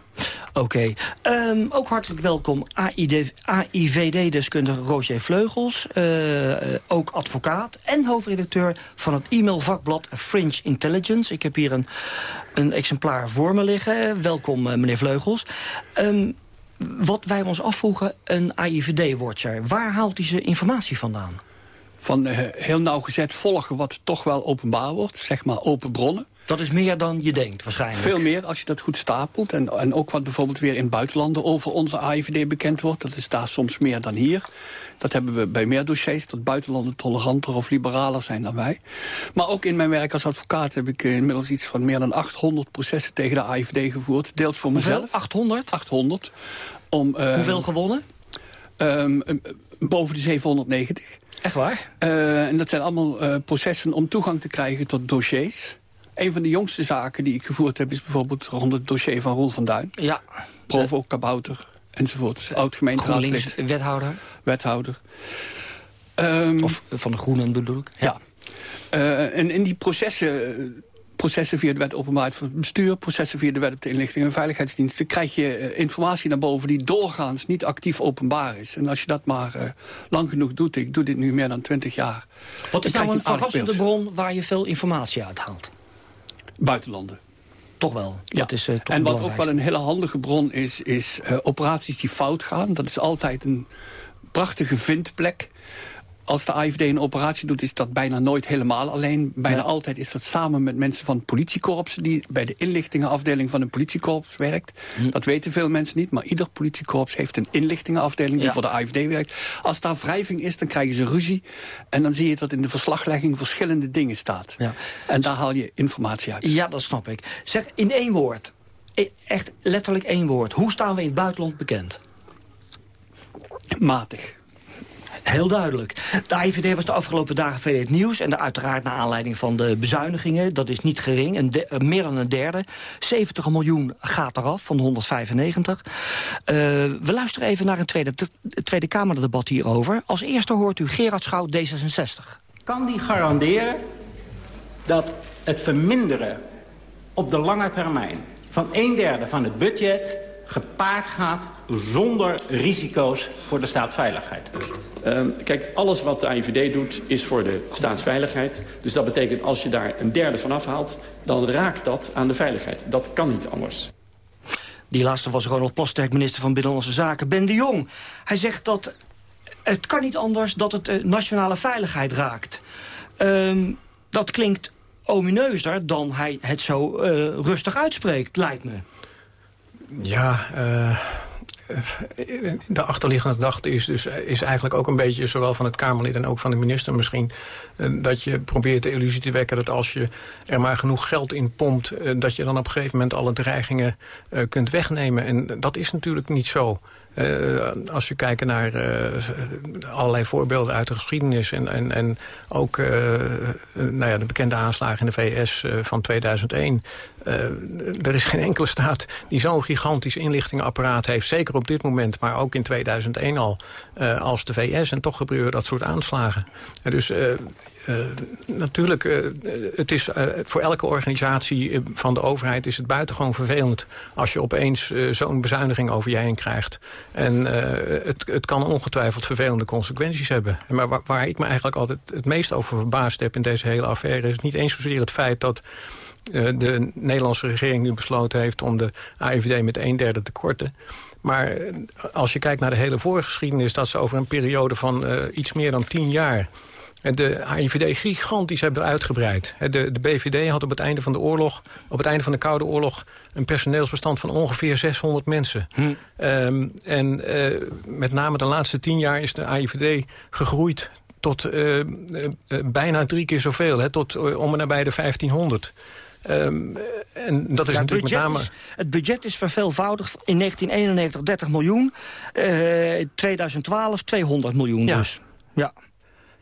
oké. Um, ook hartelijk welkom AIVD-deskundige Roger Vleugels. Uh, ook advocaat en hoofdredacteur van het e-mailvakblad Fringe Intelligence. Ik heb hier een, een exemplaar voor me liggen. Welkom, uh, meneer Vleugels. Um, wat wij ons afvroegen, een AIVD-watcher. Waar haalt hij zijn informatie vandaan? Van uh, heel nauwgezet volgen wat toch wel openbaar wordt. Zeg maar open bronnen. Dat is meer dan je denkt waarschijnlijk. Veel meer als je dat goed stapelt. En, en ook wat bijvoorbeeld weer in buitenlanden over onze AIVD bekend wordt. Dat is daar soms meer dan hier. Dat hebben we bij meer dossiers. Dat buitenlanden toleranter of liberaler zijn dan wij. Maar ook in mijn werk als advocaat heb ik inmiddels iets van meer dan 800 processen tegen de AIVD gevoerd. Deels voor Hoeveel? mezelf. 800? 800. Om, uh, Hoeveel gewonnen? Um, boven de 790. Echt waar? Uh, en dat zijn allemaal uh, processen om toegang te krijgen tot dossiers. Een van de jongste zaken die ik gevoerd heb... is bijvoorbeeld rond het dossier van Roel van Duin. Ja. Provo, Kabouter, enzovoort. Oud-gemeenteraadslid. wethouder. Wethouder. Um, of van de Groenen bedoel ik. Ja. Uh, en in die processen... Processen via de wet openbaarheid van het bestuur... processen via de wet op de inlichting en veiligheidsdiensten... krijg je informatie naar boven die doorgaans niet actief openbaar is. En als je dat maar uh, lang genoeg doet... ik doe dit nu meer dan twintig jaar... Wat is nou een verrassende bron waar je veel informatie uit haalt? Buitenlanden. Toch wel. Ja. Dat is, uh, toch en wat ook wel een hele handige bron is, is uh, operaties die fout gaan. Dat is altijd een prachtige vindplek. Als de AIVD een operatie doet, is dat bijna nooit helemaal alleen. Bijna ja. altijd is dat samen met mensen van politiekorps... die bij de inlichtingenafdeling van een politiekorps werkt. Hm. Dat weten veel mensen niet, maar ieder politiekorps... heeft een inlichtingenafdeling die ja. voor de AIVD werkt. Als daar wrijving is, dan krijgen ze ruzie. En dan zie je dat in de verslaglegging verschillende dingen staat. Ja. En daar haal je informatie uit. Ja, dat snap ik. Zeg, in één woord. Echt letterlijk één woord. Hoe staan we in het buitenland bekend? Matig. Heel duidelijk. De AIVD was de afgelopen dagen veel het nieuws. En uiteraard naar aanleiding van de bezuinigingen. Dat is niet gering. Een de, meer dan een derde. 70 miljoen gaat eraf van de 195. Uh, we luisteren even naar een tweede, tweede Kamerdebat hierover. Als eerste hoort u Gerard Schouw, D66. Kan die garanderen dat het verminderen op de lange termijn... van een derde van het budget gepaard gaat zonder risico's voor de staatsveiligheid? Uh, kijk, alles wat de AIVD doet is voor de staatsveiligheid. Dus dat betekent als je daar een derde van afhaalt... dan raakt dat aan de veiligheid. Dat kan niet anders. Die laatste was Ronald Plasterk, minister van Binnenlandse Zaken. Ben de Jong, hij zegt dat het kan niet anders dat het uh, nationale veiligheid raakt. Uh, dat klinkt omineuzer dan hij het zo uh, rustig uitspreekt, lijkt me. Ja, uh, de achterliggende gedachte is, dus, is eigenlijk ook een beetje... zowel van het Kamerlid en ook van de minister misschien... dat je probeert de illusie te wekken dat als je er maar genoeg geld in pompt... dat je dan op een gegeven moment alle dreigingen kunt wegnemen. En dat is natuurlijk niet zo. Als je kijkt naar allerlei voorbeelden uit de geschiedenis... en, en, en ook nou ja, de bekende aanslagen in de VS van 2001... er is geen enkele staat die zo'n gigantisch inlichtingenapparaat heeft... zeker dit moment, maar ook in 2001 al, als de VS. En toch gebeuren dat soort aanslagen. dus uh, natuurlijk, uh, het is, voor elke organisatie van de overheid is het buitengewoon vervelend... als je opeens zo'n bezuiniging over je heen krijgt. En het, het kan ongetwijfeld vervelende consequenties hebben. Maar waar, waar, ik me eigenlijk altijd het meest over verbaasd heb in deze hele affaire... is niet eens zozeer het feit dat de Nederlandse regering nu besloten heeft... om de AIVD met een derde te korten... Maar als je kijkt naar de hele voorgeschiedenis... dat ze over een periode van iets meer dan tien jaar de AIVD gigantisch hebben uitgebreid. De, de BVD had op het einde van de oorlog, op het einde van de Koude Oorlog... een personeelsbestand van ongeveer 600 mensen. Hm. Um, en uh, met name de laatste tien jaar is de AIVD gegroeid tot uh, uh, bijna drie keer zoveel. Hè, tot om en nabij de 1500. Um, en dat is ja, natuurlijk met name... Is, het budget is verveelvoudigd. In 1991 30 miljoen. Uh, 2012 200 miljoen ja. dus. Ja.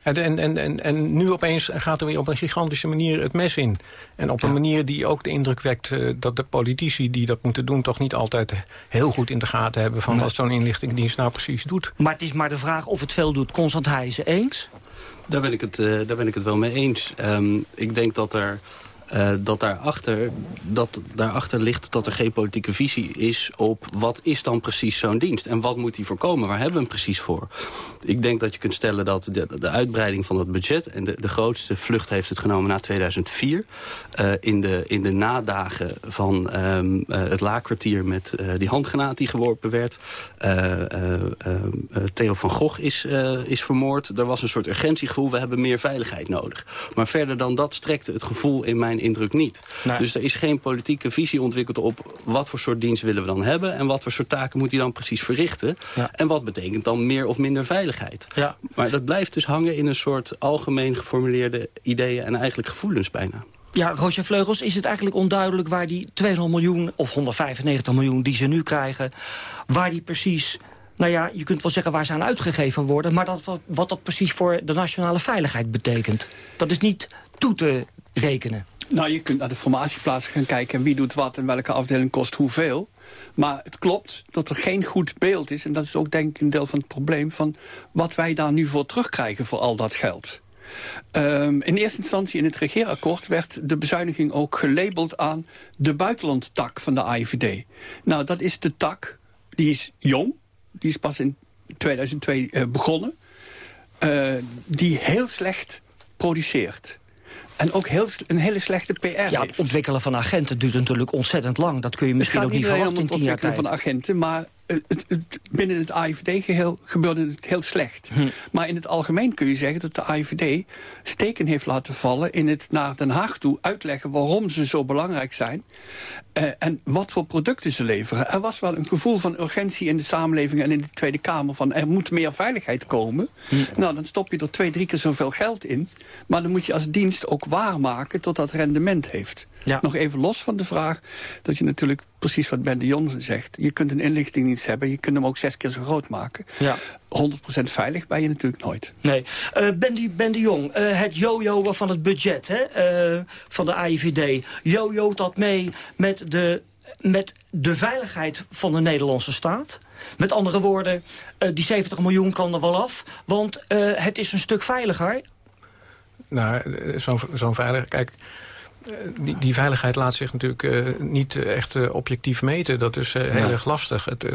En, en, en, en nu opeens gaat er weer op een gigantische manier het mes in. En op een manier die ook de indruk wekt uh, dat de politici die dat moeten doen... toch niet altijd heel goed in de gaten hebben van wat zo'n inlichtingendienst nou precies doet. Maar het is maar de vraag of het veel doet. Constant Heijzen, eens? Daar ben ik het, uh, daar ben ik het wel mee eens. Um, ik denk dat er uh, dat, daarachter, dat daarachter ligt dat er geen politieke visie is op wat is dan precies zo'n dienst. En wat moet die voorkomen? Waar hebben we hem precies voor? Ik denk dat je kunt stellen dat de, de uitbreiding van het budget... en de, de grootste vlucht heeft het genomen na 2004. Uh, in, de, in de nadagen van um, uh, het laakkwartier met die handgranaat die geworpen werd. Theo van Gogh is, is vermoord. Er was een soort urgentiegevoel, we hebben meer veiligheid nodig. Maar verder dan dat strekte het gevoel in mijn indruk niet. Nee. Dus er is geen politieke visie ontwikkeld op wat voor soort dienst willen we dan hebben... en wat voor soort taken moet hij dan precies verrichten. Ja. En wat betekent dan meer of minder veiligheid. Ja. Maar dat blijft dus hangen in een soort algemeen geformuleerde ideeën... en eigenlijk gevoelens bijna. Ja, Roosje Vleugels, is het eigenlijk onduidelijk waar die 200 miljoen... of 195 miljoen die ze nu krijgen, waar die precies... Nou ja, je kunt wel zeggen waar ze aan uitgegeven worden... maar dat, wat, wat dat precies voor de nationale veiligheid betekent. Dat is niet toe te rekenen. Nou, je kunt naar de formatieplaatsen gaan kijken... en wie doet wat en welke afdeling kost hoeveel. Maar het klopt dat er geen goed beeld is... en dat is ook denk ik een deel van het probleem... van wat wij daar nu voor terugkrijgen voor al dat geld. Um, in eerste instantie in het regeerakkoord werd de bezuiniging ook gelabeld aan de buitenlandtak van de AIVD. Nou, dat is de tak, die is jong, die is pas in 2002 uh, begonnen, uh, die heel slecht produceert. En ook heel, een hele slechte PR Ja, het ontwikkelen van agenten duurt natuurlijk ontzettend lang. Dat kun je misschien ook niet verwachten in tien jaar tijd. Het van agenten, maar het, het, binnen het AIVD-geheel gebeurde het heel slecht. Hm. Maar in het algemeen kun je zeggen dat de AIVD steken heeft laten vallen... in het naar Den Haag toe uitleggen waarom ze zo belangrijk zijn... Uh, en wat voor producten ze leveren. Er was wel een gevoel van urgentie in de samenleving en in de Tweede Kamer... van er moet meer veiligheid komen. Hm. Nou, dan stop je er twee, drie keer zoveel geld in. Maar dan moet je als dienst ook waarmaken tot dat rendement heeft. Ja. Nog even los van de vraag dat je natuurlijk precies wat Ben de Jong zegt. Je kunt een inlichtingdienst hebben, je kunt hem ook zes keer zo groot maken. Ja. 100% veilig ben je natuurlijk nooit. Nee. Uh, ben, de, ben de Jong, uh, het jojo van het budget hè, uh, van de AIVD. Jojo dat mee met de, met de veiligheid van de Nederlandse staat. Met andere woorden, die 70 miljoen kan er wel af. Want het is een stuk veiliger. Nou, zo'n zo veilig... Kijk, eh, die, die, veiligheid laat zich natuurlijk uh, niet echt uh, objectief meten. Dat is heel ja. erg lastig. Het,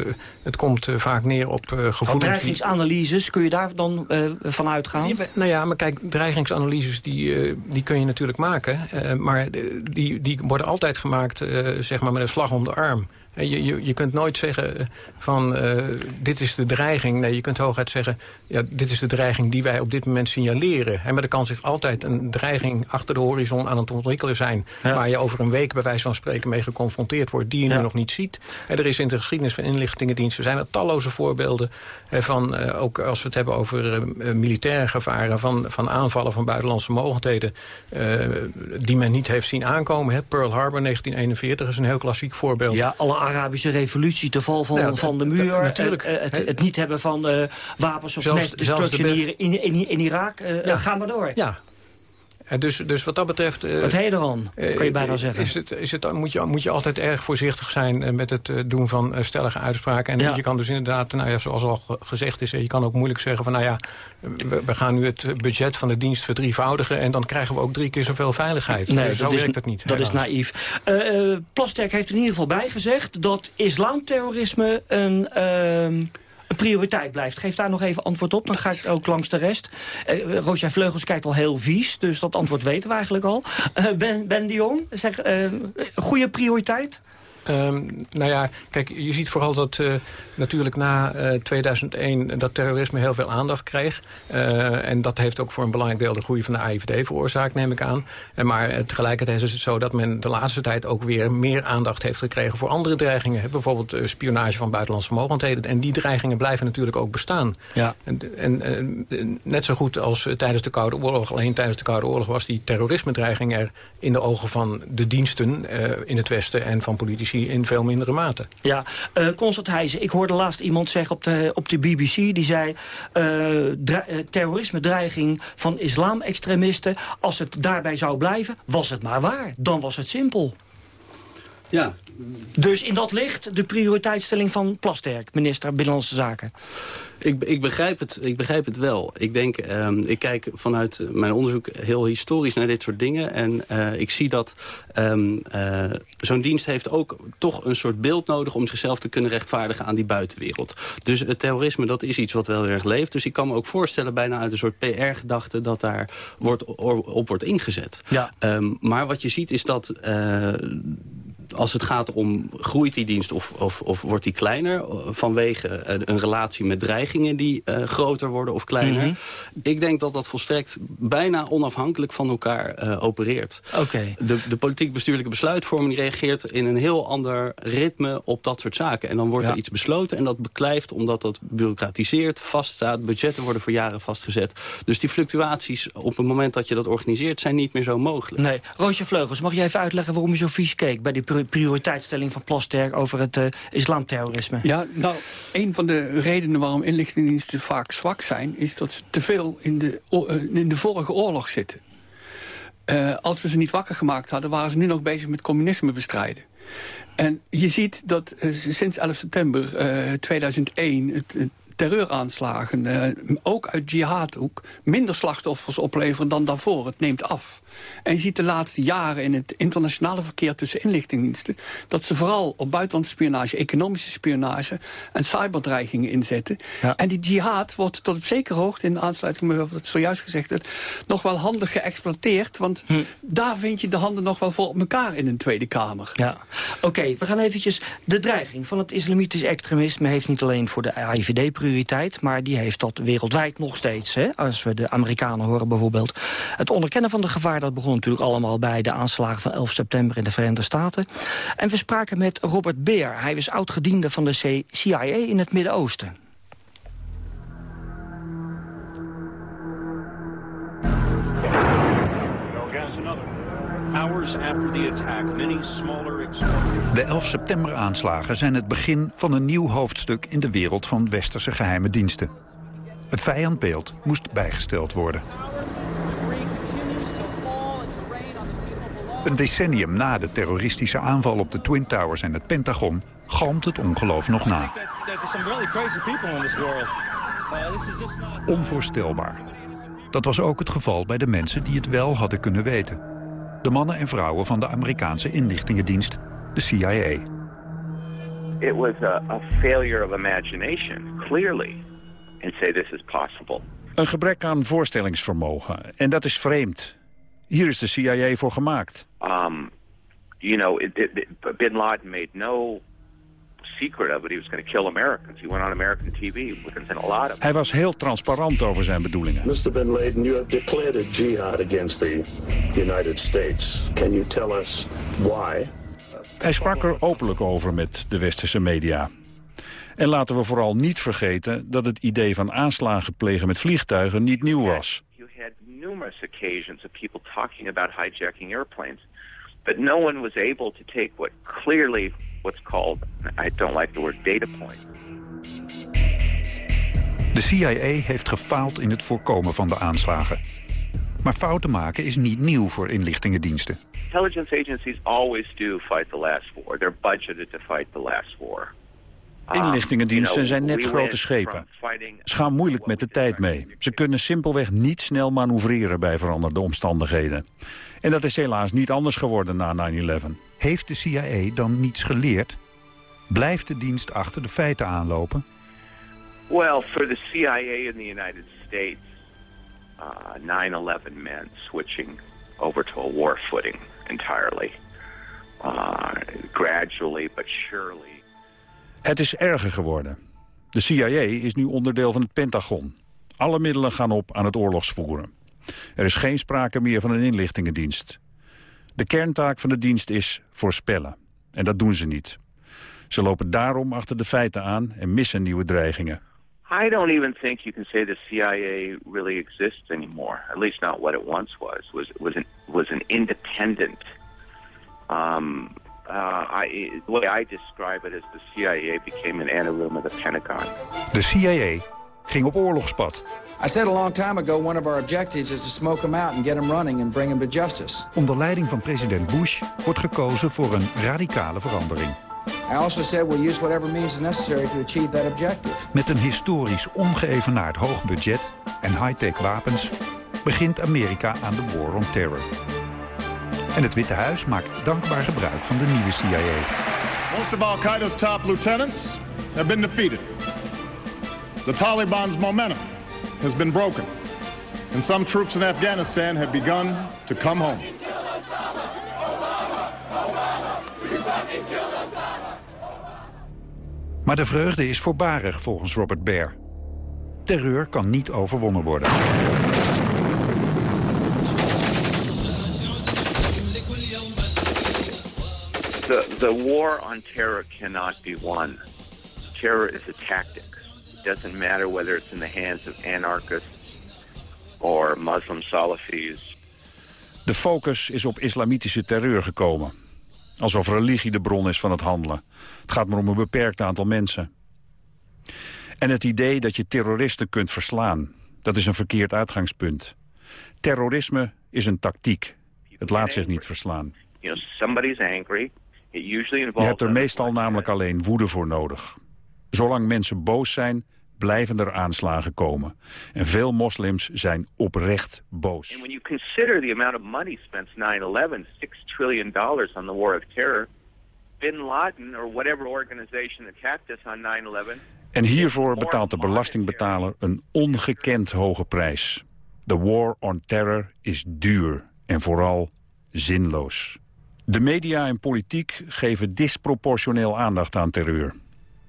het komt vaak neer op gevoelens... Dreigingsanalyses, kun je daar dan van uitgaan? Ja, nou ja, maar kijk, dreigingsanalyses die, die kun je natuurlijk maken. maar die, die worden altijd gemaakt zeg maar met een slag om de arm. Je, je, je kunt nooit zeggen van uh, dit is de dreiging. Nee, je kunt hooguit zeggen, ja, dit is de dreiging die wij op dit moment signaleren. En maar er kan zich altijd een dreiging achter de horizon aan het ontwikkelen zijn... Ja. waar je over een week bij wijze van spreken mee geconfronteerd wordt... die je ja. nu nog niet ziet. En er is in de geschiedenis van inlichtingendiensten... zijn er talloze voorbeelden van, uh, ook als we het hebben over uh, militaire gevaren... Van, van aanvallen van buitenlandse mogelijkheden die men niet heeft zien aankomen. Hè. Pearl Harbor 1941 is een heel klassiek voorbeeld. Ja, alle Arabische revolutie, de val van, Nou ja, van de muur... natuurlijk. eh, het, Hè? het niet hebben van eh, wapens of mass de destruction in, in, in Irak. eh, Ja. Ga maar door. Ja. En dus, dus wat dat betreft... eh, Wat heet eh, kan je bijna zeggen. Is het, is het, moet, je, moet je altijd erg voorzichtig zijn eh, met het eh, doen van eh, stellige uitspraken. En Ja. je kan dus inderdaad, nou ja, zoals al ge- gezegd is... eh, je kan ook moeilijk zeggen van, nou ja, we, we gaan nu het budget van de dienst verdrievoudigen... en dan krijgen we ook drie keer zoveel veiligheid. Nee, Eh, zo dat is, werkt het niet. Dat is naïef. Eh eh, Plasterk heeft in ieder geval bijgezegd dat islamterrorisme een, ehm, een prioriteit blijft. Geef daar nog even antwoord op, dan ga ik ook langs de rest. Uh, Vleugels kijkt al heel vies, dus dat antwoord weten we eigenlijk al. Eh, ben, ben de Jong, zeg, eh, goede prioriteit? Ehm, nou ja, kijk, je ziet vooral dat uh, natuurlijk na uh, 2001 dat terrorisme heel veel aandacht kreeg. Uh, en dat heeft ook voor een belangrijk deel de groei van de AIVD veroorzaakt, neem ik aan. En maar tegelijkertijd is het zo dat men de laatste tijd ook weer meer aandacht heeft gekregen voor andere dreigingen. Bijvoorbeeld spionage van buitenlandse mogendheden. En die dreigingen blijven natuurlijk ook bestaan. Ja. En, en, en net zo goed als tijdens de Koude Oorlog, alleen tijdens de Koude Oorlog was die terrorisme-dreiging er in de ogen van de diensten in het Westen en van politici in veel mindere mate. Ja, uh, Constant Heijzen, ik hoorde laatst iemand zeggen op de, op de BBC... die zei, uh, terrorisme-dreiging van islamextremisten... als het daarbij zou blijven, was het maar waar. Dan was het simpel. Ja. Dus in dat licht de prioriteitsstelling van Plasterk, minister Binnenlandse Zaken. Ik, ik, begrijp het, ik begrijp het wel. Ik denk, um, ik kijk vanuit mijn onderzoek heel historisch naar dit soort dingen. En uh, ik zie dat um, uh, zo'n dienst heeft ook toch een soort beeld nodig... om zichzelf te kunnen rechtvaardigen aan die buitenwereld. Dus het terrorisme, dat is iets wat wel heel erg leeft. Dus ik kan me ook voorstellen, bijna uit een soort PR-gedachte... dat daar wordt, op wordt ingezet. Ja. Um, maar wat je ziet is dat... Uh, als het gaat om groeit die dienst of, of, of wordt die kleiner... vanwege een relatie met dreigingen die uh, groter worden of kleiner. Mm -hmm. Ik denk dat dat volstrekt bijna onafhankelijk van elkaar uh, opereert. Okay. De, de politiek-bestuurlijke besluitvorming reageert in een heel ander ritme op dat soort zaken. En dan wordt ja. er iets besloten en dat beklijft omdat dat bureaucratiseert, vaststaat. Budgetten worden voor jaren vastgezet. Dus die fluctuaties op het moment dat je dat organiseert zijn niet meer zo mogelijk. Nee. Roosje Vleugels, mag je even uitleggen waarom je zo vies keek bij die prioriteitsstelling van Plasterk over het uh, islamterrorisme. Ja, nou, een van de redenen waarom inlichtingendiensten vaak zwak zijn... is dat ze te veel in de, in de vorige oorlog zitten. Uh, als we ze niet wakker gemaakt hadden... waren ze nu nog bezig met communisme bestrijden. En je ziet dat sinds 11 september 2001... Het, terreuraanslagen, ook uit jihadhoek... minder slachtoffers opleveren dan daarvoor. Het neemt af. En je ziet de laatste jaren in het internationale verkeer tussen inlichtingendiensten... dat ze vooral op buitenlandse spionage, economische spionage... en cyberdreigingen inzetten. Ja. En die jihad wordt tot op zekere hoogte... in aansluiting met wat het zojuist gezegd werd... nog wel handig geëxploiteerd. Want hm. daar vind je de handen nog wel voor op elkaar in een Tweede Kamer. Ja, oké. Okay, we gaan eventjes... De dreiging van het islamitisch extremisme heeft niet alleen voor de AIVD prioriteit... maar die heeft dat wereldwijd nog steeds. Hè? Als we de Amerikanen horen bijvoorbeeld. Het onderkennen van de gevaar dat begon natuurlijk allemaal bij de aanslagen van 11 september in de Verenigde Staten. En we spraken met Robert Beer. Hij was oud-gediende van de CIA in het Midden-Oosten. De 11 september aanslagen zijn het begin van een nieuw hoofdstuk in de wereld van westerse geheime diensten. Het vijandbeeld moest bijgesteld worden. Een decennium na de terroristische aanval op de Twin Towers en het Pentagon... galmt het ongeloof nog na. Onvoorstelbaar. Dat was ook het geval bij de mensen die het wel hadden kunnen weten. De mannen en vrouwen van de Amerikaanse inlichtingendienst, de CIA. It was a, a failure of imagination, clearly, and say this is possible. Een gebrek aan voorstellingsvermogen. En dat is vreemd. Hier is de CIA voor gemaakt. Um, you know, it, it, Bin Laden made no secret of it. He was going to kill Americans. He went on American TV a lot of. Hij was heel transparant over zijn bedoelingen. Mr. Bin Laden, you have declared a jihad against the United States. Can you tell us why? Hij sprak er openlijk over met de westerse media. En laten we vooral niet vergeten dat het idee van aanslagen plegen met vliegtuigen niet nieuw was. Numerous occasions of people talking about hijacking airplanes. But no one was able to take what clearly what's called, I don't like the word data point. De CIA heeft gefaald in het voorkomen van de aanslagen. Maar fouten maken is niet nieuw voor inlichtingendiensten. Intelligence agencies always do fight the last war. They're budgeted to fight the last war. Um, Inlichtingendiensten zijn net grote schepen. Ze gaan moeilijk met de tijd mee. Ze kunnen simpelweg niet snel manoeuvreren bij veranderde omstandigheden. En dat is helaas niet anders geworden na 9-11. Heeft de CIA dan niets geleerd? Blijft de dienst achter de feiten aanlopen? Well, for the CIA in the United States, uh, 9/11 meant switching over to a war footing entirely. Uh, gradually but surely. Het is erger geworden. De CIA is nu onderdeel van het Pentagon. Alle middelen gaan op aan het oorlogsvoeren. Er is geen sprake meer van een inlichtingendienst. De kerntaak van de dienst is voorspellen. En dat doen ze niet. Ze lopen daarom achter de feiten aan en missen nieuwe dreigingen. I don't even think you can say the CIA really exists anymore. At least not what it once was. Was was an was an independent. Um, uh, I, the way I describe it is the CIA became an anaroom of the Pentagon. De CIA ging op oorlogspad. I said a long time ago one of our objectives is to smoke them out and get them running and bring them to justice. Onder leiding van president Bush wordt gekozen voor een radicale verandering. I also said we'll use whatever means is necessary to achieve that objective. Met een historisch ongeëvenaard hoog budget en high-tech wapens... begint Amerika aan de War on Terror. En het Witte Huis maakt dankbaar gebruik van de nieuwe CIA. Most of Al Qaeda's top lieutenants have been defeated. The Taliban's momentum has been broken. And some troops in Afghanistan have begun to come home. Maar de vreugde is voorbarig volgens Robert Baer. Terreur kan niet overwonnen worden. The war on terror cannot be won. Terror is a tactic. It doesn't matter whether it's in the hands of anarchists or Muslim Salafis. De focus is op islamitische terreur gekomen. Alsof religie de bron is van het handelen. Het gaat maar om een beperkt aantal mensen. En het idee dat je terroristen kunt verslaan, dat is een verkeerd uitgangspunt. Terrorisme is een tactiek. Het laat zich niet verslaan. You know, somebody's angry. Je hebt er meestal namelijk alleen woede voor nodig. Zolang mensen boos zijn, blijven er aanslagen komen. En veel moslims zijn oprecht boos. And when you consider the amount of money spent since 9/11, six trillion dollars on the war of terror, Bin Laden or whatever organization attacked us on 9/11 En hiervoor betaalt de belastingbetaler een ongekend hoge prijs. De war on terror is duur en vooral zinloos. De media en politiek geven disproportioneel aandacht aan terreur.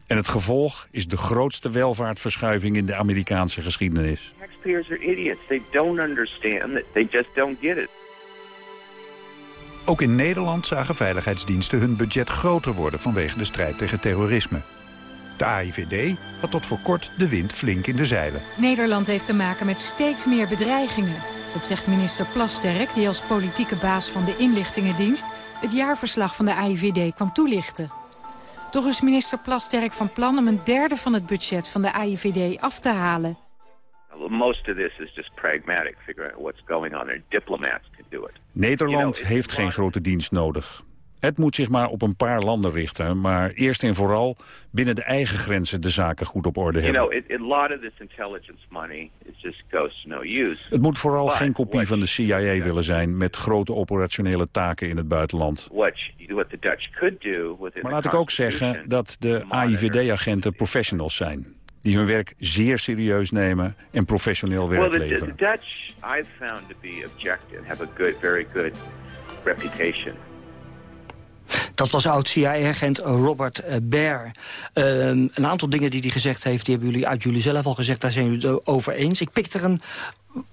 En het gevolg is de grootste welvaartverschuiving in de Amerikaanse geschiedenis. Taxpayers are idiots. They don't understand that. They just don't get it. Ook in Nederland zagen veiligheidsdiensten hun budget groter worden vanwege de strijd tegen terrorisme. De AIVD had tot voor kort de wind flink in de zeilen. Nederland heeft te maken met steeds meer bedreigingen. Dat zegt minister Plasterk, die als politieke baas van de inlichtingendienst... het jaarverslag van de AIVD kwam toelichten. Toch is minister Plasterk van plan om een derde van het budget van de AIVD af te halen. Well, Most of this is just pragmatic, figuring out what's going on there. Diplomats can do it. Nederland heeft geen grote dienst nodig. Het moet zich maar op een paar landen richten, maar eerst en vooral binnen de eigen grenzen de zaken goed op orde You hebben. know, it, a lot of this intelligence money is just goes to no use. Het moet vooral But geen kopie van de CIA willen zijn met grote operationele taken in het buitenland. What, you- what the Dutch could do within Maar the laat ik ook zeggen dat de AIVD-agenten professionals zijn. Die hun werk zeer serieus nemen en professioneel Well, werk the, the leveren. Dutch I've found to be objective, have a good, very good reputation. Dat was oud-CIA-agent Robert eh, Baer. Ehm, een aantal dingen die hij gezegd heeft, die hebben jullie uit jullie zelf al gezegd. Daar zijn jullie het over eens. Ik pik er een,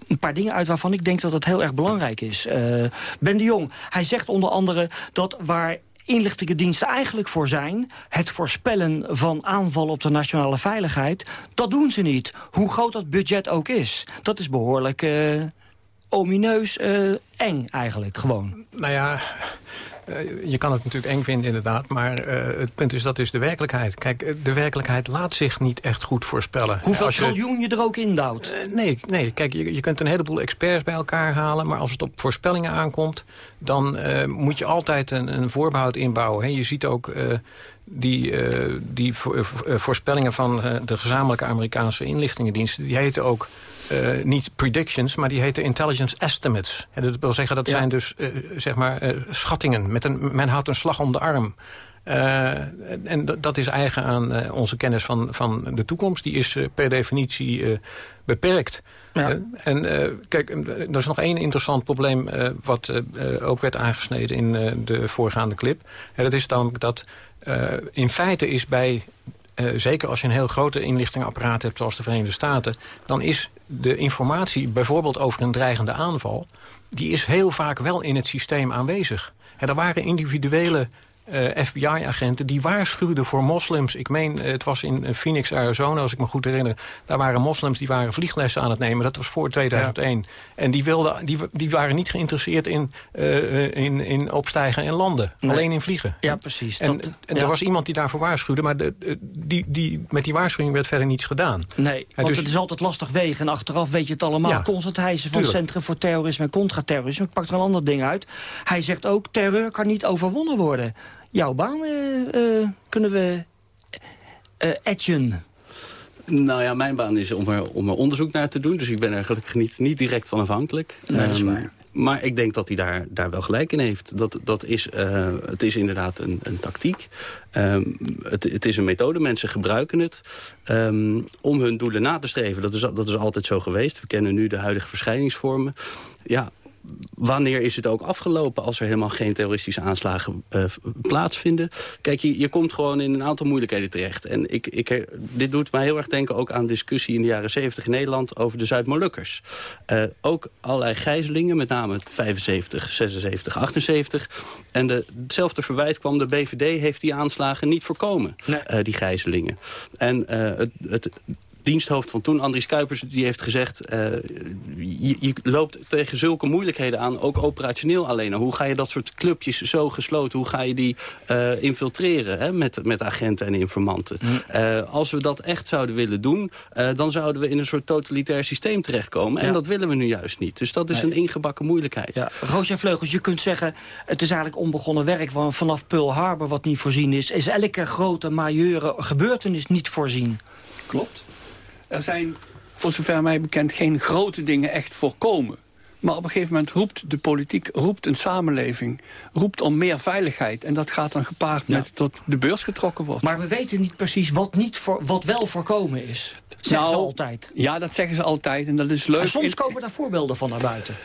een paar dingen uit waarvan ik denk dat het heel erg belangrijk is. Eh, ben de Jong, hij zegt onder andere dat waar inlichtingendiensten eigenlijk voor zijn... het voorspellen van aanvallen op de nationale veiligheid... dat doen ze niet, hoe groot dat budget ook is. Dat is behoorlijk eh, omineus eh, eng eigenlijk, gewoon. Nou ja, je kan het natuurlijk eng vinden inderdaad, maar het punt is dat is de werkelijkheid. Kijk, de werkelijkheid laat zich niet echt goed voorspellen. Hoeveel je, triljoen je er ook in duwt? nee, nee, kijk, je, je kunt een heleboel experts bij elkaar halen, maar als het op voorspellingen aankomt, dan moet je altijd een, een voorbehoud inbouwen. Hè. Je ziet ook die, die voorspellingen van de gezamenlijke Amerikaanse inlichtingendiensten... die heten ook uh, niet predictions, maar die heten intelligence estimates. En dat wil zeggen, dat zijn dus uh, zeg maar uh, schattingen. Met een, men houdt een slag om de arm. en dat is eigen aan onze kennis van, van de toekomst. Die is per definitie beperkt. Ja. en kijk, er is nog één interessant probleem... wat ook werd aangesneden in de voorgaande clip. En dat is dan dat in feite is bij zeker als je een heel grote inlichtingenapparaat hebt zoals de Verenigde Staten... dan is de informatie bijvoorbeeld over een dreigende aanval... die is heel vaak wel in het systeem aanwezig. En er waren individuele uh, FBI-agenten... die waarschuwden voor moslims. Ik meen, uh, het was in Phoenix, Arizona, als ik me goed herinner. Daar waren moslims die waren vlieglessen aan het nemen. Dat was voor 2001. Ja. En die, wilden, die, die waren niet geïnteresseerd in, uh, in, in opstijgen en landen. Nee. Alleen in vliegen. Ja, precies. En, dat, en ja. er was iemand die daarvoor waarschuwde... maar de, die, die, met die waarschuwing werd verder niets gedaan. Nee, want dus, het is altijd lastig wegen. En achteraf weet je het allemaal. Ja, Constant Heijzen van het Centrum voor Terrorisme en Contraterrorisme... pakt er een ander ding uit. Hij zegt ook, terreur kan niet overwonnen worden jouw baan uh, uh, kunnen we uh, etchen? Nou ja, mijn baan is om er, om er onderzoek naar te doen. Dus ik ben er gelukkig niet, niet direct van afhankelijk. Nee, dat is waar. Um, maar ik denk dat hij daar, daar wel gelijk in heeft. Dat, dat is, uh, het is inderdaad een, een tactiek. Um, het, het is een methode. Mensen gebruiken het um, om hun doelen na te streven. Dat is, dat is altijd zo geweest. We kennen nu de huidige verschijningsvormen. Ja, wanneer is het ook afgelopen als er helemaal geen terroristische aanslagen uh, plaatsvinden? Kijk, je, je komt gewoon in een aantal moeilijkheden terecht. En ik, ik, dit doet mij heel erg denken ook aan discussie in de jaren 70 in Nederland over de Zuid-Molukkers. Uh, ook allerlei gijzelingen, met name 75, 76, 78. En de, hetzelfde verwijt kwam, de BVD heeft die aanslagen niet voorkomen, nee. uh, die gijzelingen. En het, het diensthoofd van toen, Andries Kuipers, die heeft gezegd... Uh, je, je, loopt tegen zulke moeilijkheden aan, ook operationeel alleen. Hoe ga je dat soort clubjes zo gesloten, hoe ga je die uh, infiltreren hè, met, met agenten en informanten? Mm. Uh, als we dat echt zouden willen doen, dan zouden we in een soort totalitair systeem terechtkomen. En dat willen we nu juist niet. Dus dat is nee. een ingebakken moeilijkheid. Ja. Roosje Vleugels, je kunt zeggen, het is eigenlijk onbegonnen werk vanaf Pearl Harbor wat niet voorzien is. Is elke grote majeure gebeurtenis niet voorzien? Klopt. Er zijn, voor zover mij bekend, geen grote dingen echt voorkomen. Maar op een gegeven moment roept de politiek, roept een samenleving... roept om meer veiligheid. En dat gaat dan gepaard ja. met tot de beurs getrokken wordt. Maar we weten niet precies wat, niet voor, wat wel voorkomen is. Zeggen nou, ze altijd. Ja, dat zeggen ze altijd. En dat is leuk. En soms komen daar voorbeelden van naar buiten.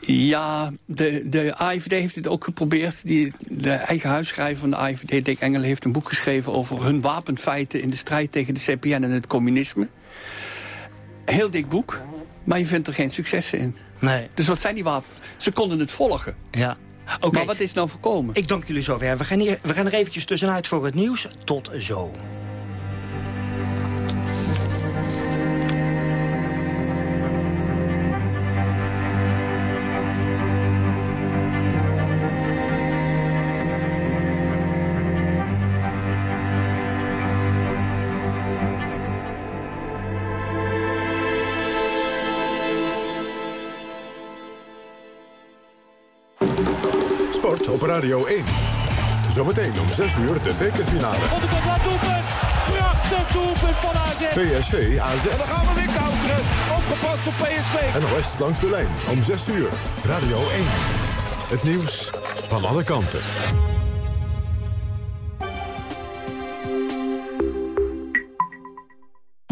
Ja, de, de AIVD heeft het ook geprobeerd. Die, de eigen huisschrijver van de AIVD, Dick Engel, heeft een boek geschreven... over hun wapenfeiten in de strijd tegen de CPN en het communisme. Heel dik boek, maar je vindt er geen successen in. Nee. Dus wat zijn die wapens? Ze konden het volgen. Ja. Okay. Maar wat is nou voorkomen? Ik dank jullie zover. We gaan, hier, we gaan er eventjes tussenuit voor het nieuws. Tot zo. Op Radio 1. Zometeen om 6 uur de bekerfinale. Prachtig doelpunt van AZ. PSV AZ. En dan gaan we weer counteren. Opgepast op PSV. NOS langs de lijn om 6 uur. Radio 1. Het nieuws van alle kanten.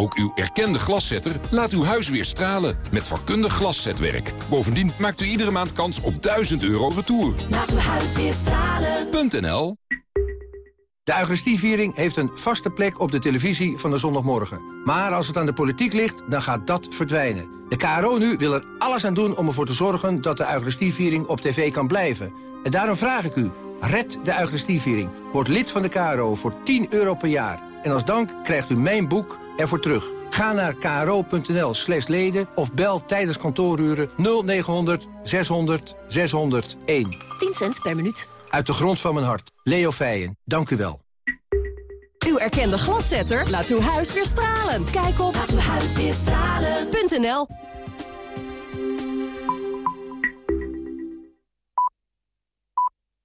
Ook uw erkende glaszetter laat uw huis weer stralen met vakkundig glaszetwerk. Bovendien maakt u iedere maand kans op 1000 euro retour. Laat uw huis weer stralen. .nl De Eucharistieviering heeft een vaste plek op de televisie van de zondagmorgen. Maar als het aan de politiek ligt, dan gaat dat verdwijnen. De KRO nu wil er alles aan doen om ervoor te zorgen... dat de Eucharistieviering op tv kan blijven. En daarom vraag ik u, red de Eucharistieviering. Word lid van de KRO voor 10 euro per jaar. En als dank krijgt u mijn boek ervoor terug. Ga naar kro.nl slash leden of bel tijdens kantooruren 0900 600 601. 10 cent per minuut. Uit de grond van mijn hart. Leo Feijen, dank u wel. Uw erkende glaszetter laat uw huis weer stralen. Kijk op laatuwhuisweerstralen.nl